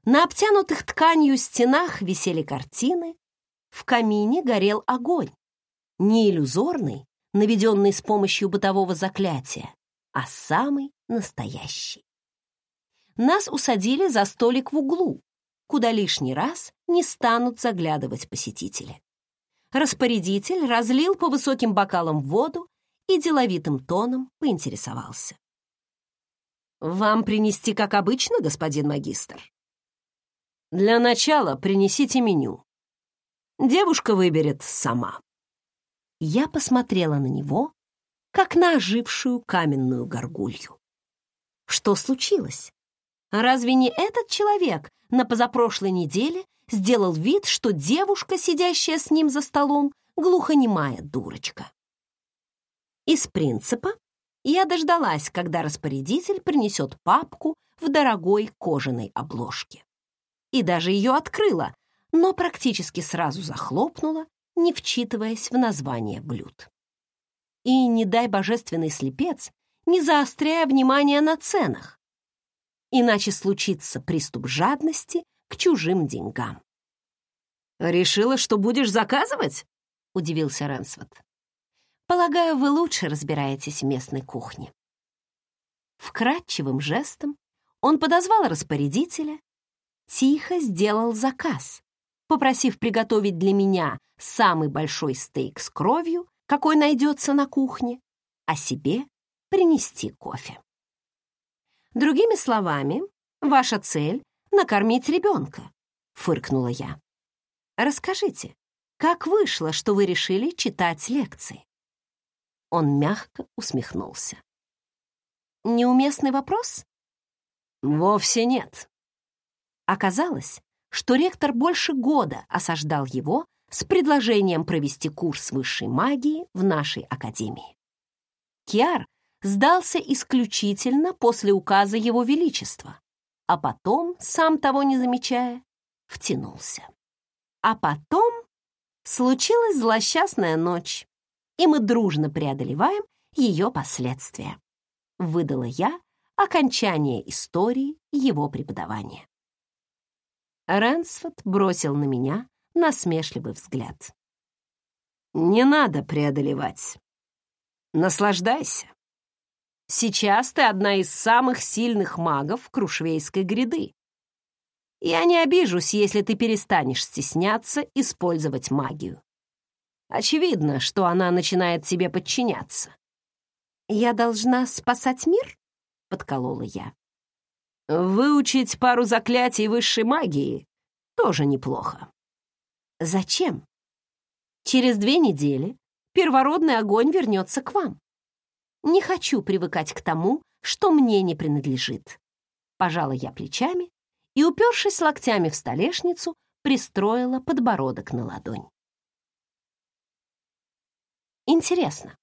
Speaker 3: На обтянутых тканью стенах висели картины, в камине горел огонь, не иллюзорный, наведенный с помощью бытового заклятия, а самый настоящий. Нас усадили за столик в углу, куда лишний раз не станут заглядывать посетители. Распорядитель разлил по высоким бокалам воду и деловитым тоном поинтересовался. «Вам принести, как обычно, господин магистр?» Для начала принесите меню. Девушка выберет сама.
Speaker 2: Я посмотрела на него, как на ожившую каменную горгулью. Что случилось? Разве не этот человек на позапрошлой неделе сделал вид, что девушка, сидящая с ним за столом, глухонемая дурочка? Из принципа я дождалась, когда распорядитель принесет папку в дорогой кожаной обложке. И даже ее открыла, но практически сразу захлопнула, не вчитываясь в название блюд. И не дай божественный слепец, не заостряя внимание на ценах. Иначе случится приступ жадности к чужим деньгам.
Speaker 3: «Решила, что будешь заказывать?» — удивился Рэнсвот.
Speaker 2: «Полагаю, вы лучше разбираетесь в местной кухне». Вкрадчивым жестом он подозвал распорядителя, тихо сделал заказ, попросив приготовить для меня самый большой стейк с кровью, какой найдется на кухне, а себе принести кофе. Другими словами, ваша цель — накормить ребенка, фыркнула я. Расскажите, как вышло, что вы решили читать лекции? Он мягко усмехнулся. Неуместный вопрос?
Speaker 3: Вовсе нет.
Speaker 2: Оказалось, что ректор больше года осаждал его с предложением провести курс высшей магии в нашей академии. Киар сдался исключительно после указа Его Величества, а потом, сам того не замечая, втянулся. А потом случилась злосчастная ночь, и мы дружно преодолеваем ее последствия. Выдала я окончание истории его преподавания. Рэнсфорд бросил на меня насмешливый взгляд.
Speaker 3: «Не надо преодолевать. Наслаждайся. Сейчас ты одна из самых сильных магов Крушвейской гряды. Я не обижусь, если ты перестанешь стесняться использовать магию. Очевидно, что она начинает тебе подчиняться.
Speaker 2: «Я должна спасать мир?» — подколола я.
Speaker 3: Выучить пару заклятий высшей магии тоже неплохо.
Speaker 2: Зачем? Через две недели первородный огонь вернется к вам. Не хочу привыкать к тому, что мне не принадлежит. Пожала я плечами и, упершись локтями в столешницу, пристроила подбородок на ладонь. Интересно,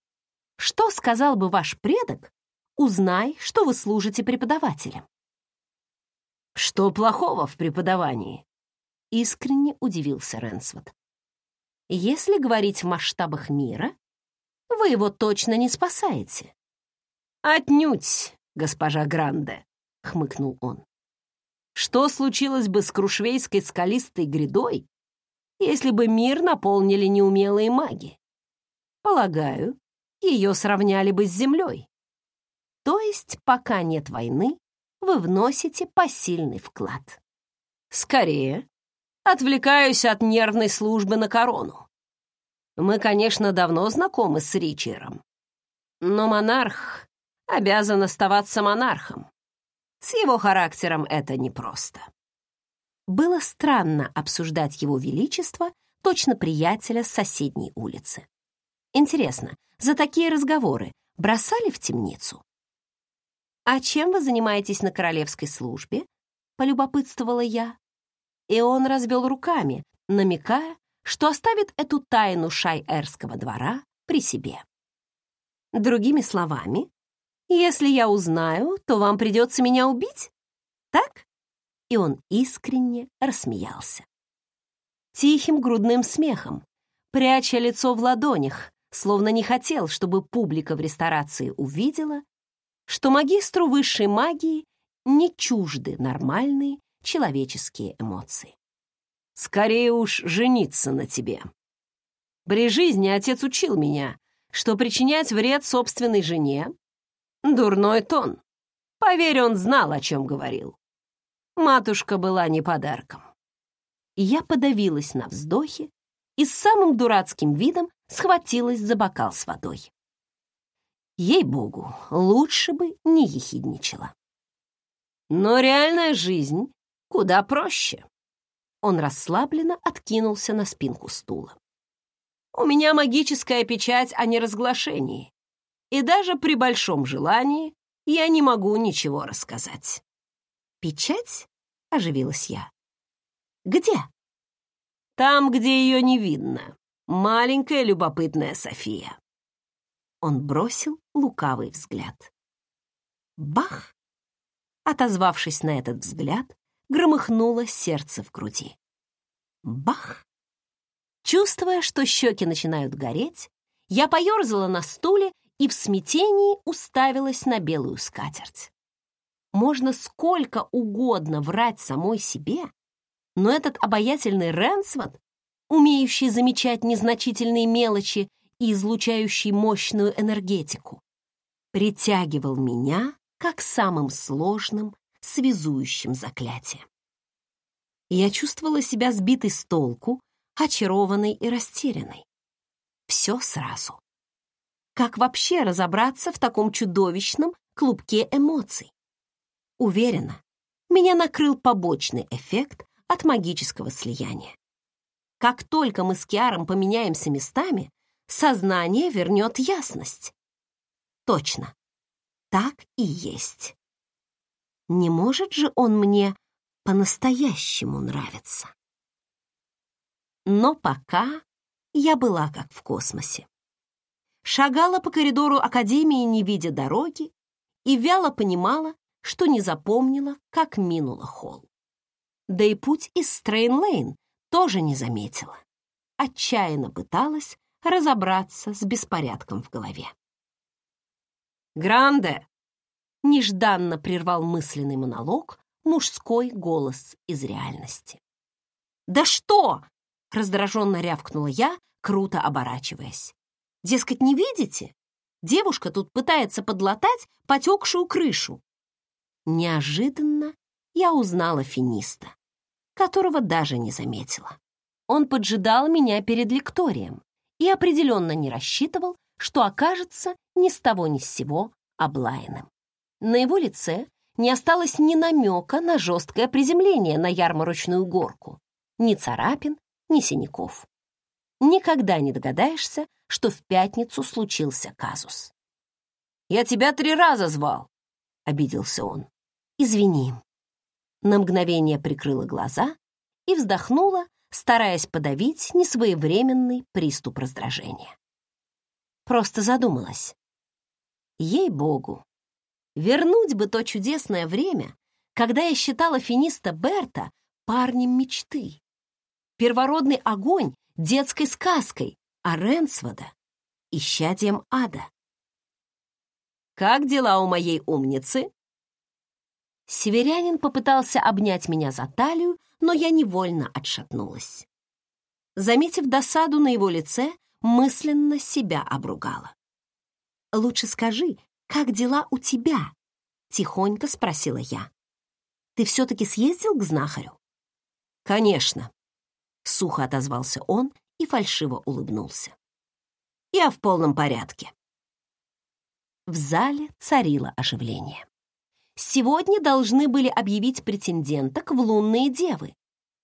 Speaker 2: что сказал бы ваш предок, узнай, что вы служите преподавателем?
Speaker 3: Что плохого в преподавании?
Speaker 2: Искренне удивился Ренсвуд. Если говорить в масштабах мира, вы его точно не спасаете.
Speaker 3: Отнюдь, госпожа Гранде, хмыкнул он. Что случилось бы с Крушвейской скалистой грядой, если бы мир наполнили неумелые маги? Полагаю, ее сравняли бы с землей.
Speaker 2: То есть, пока нет войны, вы вносите посильный вклад.
Speaker 3: Скорее, отвлекаюсь от нервной службы на корону. Мы, конечно, давно знакомы с Ричером, но монарх обязан оставаться монархом. С его характером это непросто.
Speaker 2: Было странно обсуждать его величество, точно приятеля с соседней улицы. Интересно, за такие разговоры бросали в темницу? «А чем вы занимаетесь на королевской службе?» — полюбопытствовала я. И он развел руками, намекая, что оставит эту тайну шайерского двора при себе. Другими словами, если я узнаю, то вам придется меня убить? Так? И он искренне рассмеялся. Тихим грудным смехом, пряча лицо в ладонях, словно не хотел, чтобы публика в ресторации увидела, что магистру высшей магии не чужды нормальные человеческие эмоции.
Speaker 3: «Скорее уж жениться на тебе. При жизни отец учил меня, что причинять вред собственной жене — дурной тон. Поверь, он знал, о чем говорил. Матушка была не подарком.
Speaker 2: Я подавилась на вздохе и с самым дурацким видом схватилась за бокал с водой. Ей-богу, лучше бы не ехидничала.
Speaker 3: Но реальная жизнь куда проще.
Speaker 2: Он расслабленно откинулся на спинку стула. «У меня магическая печать о неразглашении, и даже при большом желании я не могу ничего рассказать». «Печать?» — оживилась я. «Где?» «Там, где ее не видно. Маленькая любопытная София». Он бросил лукавый взгляд. Бах! Отозвавшись на этот взгляд, громыхнуло сердце в груди. Бах! Чувствуя, что щеки начинают гореть, я поерзала на стуле и в смятении уставилась на белую скатерть. Можно сколько угодно врать самой себе, но этот обаятельный Ренсвот, умеющий замечать незначительные мелочи и излучающий мощную энергетику, притягивал меня как самым сложным, связующим заклятием. Я чувствовала себя сбитой с толку, очарованной и растерянной. Все сразу. Как вообще разобраться в таком чудовищном клубке эмоций? Уверена, меня накрыл побочный эффект от магического слияния. Как только мы с Киаром поменяемся местами, сознание вернет ясность. Точно, так и есть. Не может же он мне по-настоящему нравиться. Но пока я была как в космосе. Шагала по коридору Академии, не видя дороги, и вяло понимала, что не запомнила, как минула холл да и путь из Стрейн-Лейн тоже не заметила. Отчаянно пыталась разобраться с беспорядком в голове. «Гранде!» — нежданно прервал мысленный монолог мужской голос из реальности. «Да что?» — раздраженно рявкнула я, круто оборачиваясь. «Дескать, не видите? Девушка тут пытается подлатать потекшую крышу». Неожиданно я узнала финиста которого даже не заметила. Он поджидал меня перед лекторием и определенно не рассчитывал, что окажется ни с того ни с сего облаянным. На его лице не осталось ни намека на жесткое приземление на ярмарочную горку, ни царапин, ни синяков. Никогда не догадаешься, что в пятницу случился казус. «Я тебя три раза звал», — обиделся он. «Извини, на мгновение прикрыла глаза и вздохнула, стараясь подавить несвоевременный приступ раздражения. Просто задумалась. Ей-богу, вернуть бы то чудесное время, когда я считала финиста Берта парнем мечты. Первородный огонь — детской сказкой, а Ренсвода — исчадием ада. «Как дела у моей умницы?» Северянин попытался обнять меня за талию, но я невольно отшатнулась. Заметив досаду на его лице, мысленно себя обругала. «Лучше скажи, как дела у тебя?» — тихонько спросила я. «Ты все-таки съездил к знахарю?» «Конечно», — сухо отозвался он и фальшиво улыбнулся. «Я в полном порядке». В зале царило оживление. Сегодня должны были объявить претенденток в лунные девы,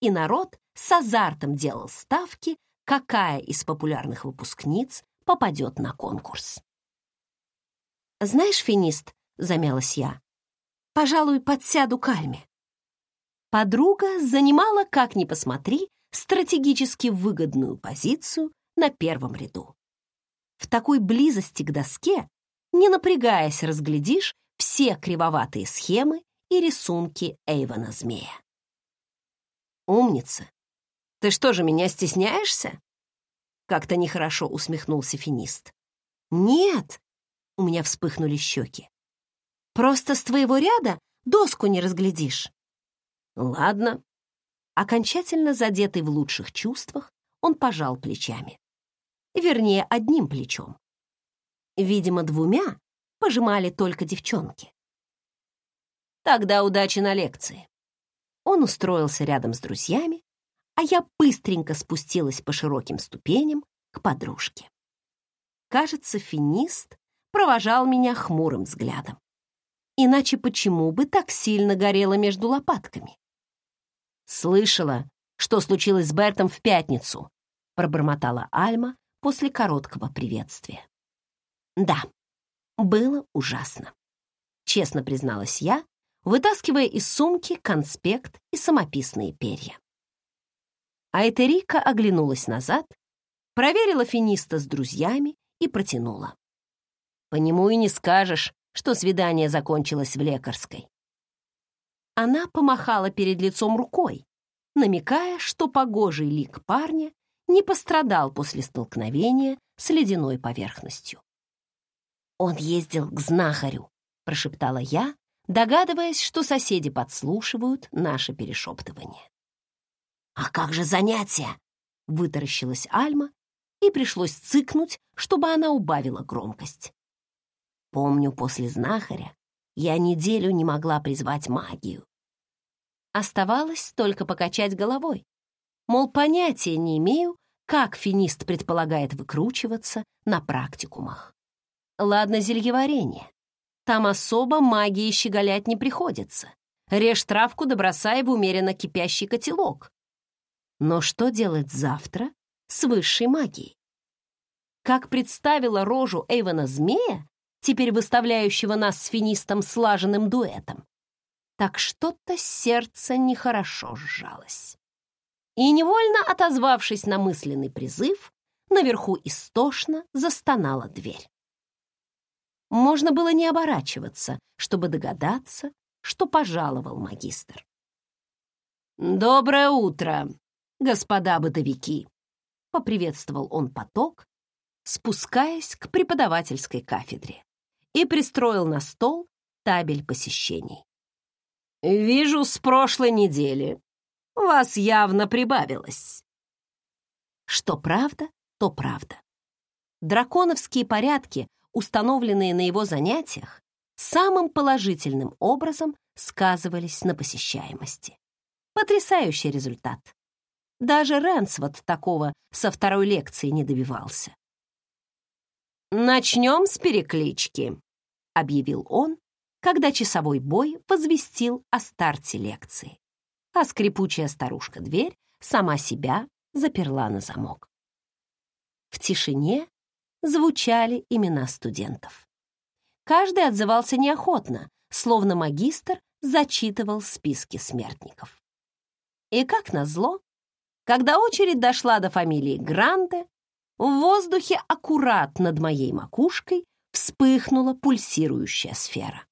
Speaker 2: и народ с азартом делал ставки, какая из популярных выпускниц попадет на конкурс. «Знаешь, финист», — замялась я, — «пожалуй, подсяду к Альме». Подруга занимала, как ни посмотри, стратегически выгодную позицию на первом ряду. В такой близости к доске, не напрягаясь, разглядишь, все кривоватые схемы и рисунки Эйвона Змея. «Умница! Ты что же, меня стесняешься?» Как-то нехорошо усмехнулся финист. «Нет!» — у меня вспыхнули щеки. «Просто с твоего ряда доску не разглядишь». «Ладно». Окончательно задетый в лучших чувствах, он пожал плечами. Вернее, одним плечом. Видимо, двумя пожимали только девчонки. Тогда удачи на лекции. Он устроился рядом с друзьями, а я быстренько спустилась по широким ступеням к подружке. Кажется, финист провожал меня хмурым взглядом. Иначе почему бы так сильно горело между лопатками? Слышала,
Speaker 1: что случилось с Бертом в пятницу», пробормотала Альма после короткого приветствия. «Да, было ужасно», — честно призналась я, вытаскивая из сумки конспект и самописные перья. А Этерика оглянулась назад, проверила финиста с друзьями и протянула. По нему и не скажешь, что свидание закончилось в лекарской. Она помахала перед лицом рукой, намекая, что погожий лик парня не пострадал после столкновения с ледяной поверхностью. «Он ездил к знахарю», — прошептала я, догадываясь, что соседи подслушивают наше перешептывание. «А как же занятия?» — вытаращилась Альма, и пришлось цыкнуть, чтобы она убавила громкость. Помню, после знахаря я неделю не могла призвать магию. Оставалось только покачать головой. Мол, понятия не имею, как финист предполагает выкручиваться на практикумах. Ладно, зельеварение. Там особо магии щеголять не приходится. Режь травку да бросай в умеренно кипящий котелок. Но что делать завтра с высшей магией? Как представила рожу Эйвена Змея, теперь выставляющего нас с финистом слаженным дуэтом, так что-то сердце нехорошо сжалось. И, невольно отозвавшись на мысленный призыв, наверху истошно застонала дверь. Можно было не оборачиваться, чтобы догадаться, что пожаловал магистр. «Доброе утро, господа бытовики!» — поприветствовал он поток, спускаясь к преподавательской кафедре, и пристроил на стол табель посещений. Вижу, с прошлой недели вас явно прибавилось. Что правда, то правда. Драконовские порядки, установленные на его занятиях, самым положительным образом сказывались на посещаемости. Потрясающий результат. Даже Рэнсвот такого со второй лекции не добивался. «Начнем с переклички», — объявил он, когда часовой бой возвестил о старте лекции, а скрипучая старушка-дверь сама себя заперла на замок. В тишине звучали имена студентов. Каждый отзывался неохотно, словно магистр зачитывал списки смертников. И как назло, когда очередь дошла до фамилии Гранде, в воздухе аккурат над моей макушкой вспыхнула пульсирующая сфера.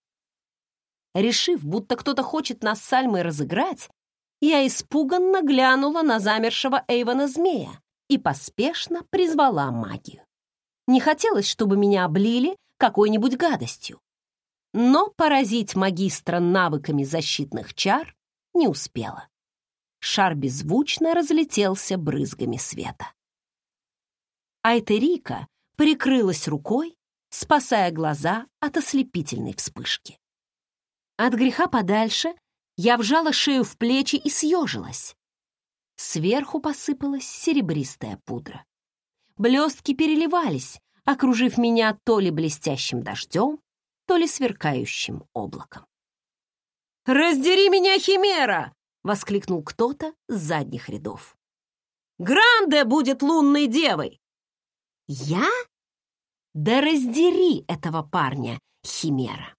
Speaker 1: Решив, будто кто-то хочет нас с Альмой разыграть, я испуганно глянула на замершего Эйвона змея и поспешно призвала магию. Не хотелось, чтобы меня облили какой-нибудь гадостью. Но поразить магистра навыками защитных чар не успела. Шар беззвучно разлетелся брызгами света. Айтерика прикрылась рукой, спасая глаза от ослепительной вспышки. От греха подальше я вжала шею в плечи и съежилась. Сверху посыпалась серебристая пудра. Блестки переливались, окружив меня то ли блестящим дождем, то ли сверкающим облаком. «Раздери меня, Химера!» — воскликнул кто-то с задних рядов. «Гранде будет лунной девой!» «Я? Да раздери этого парня, Химера!»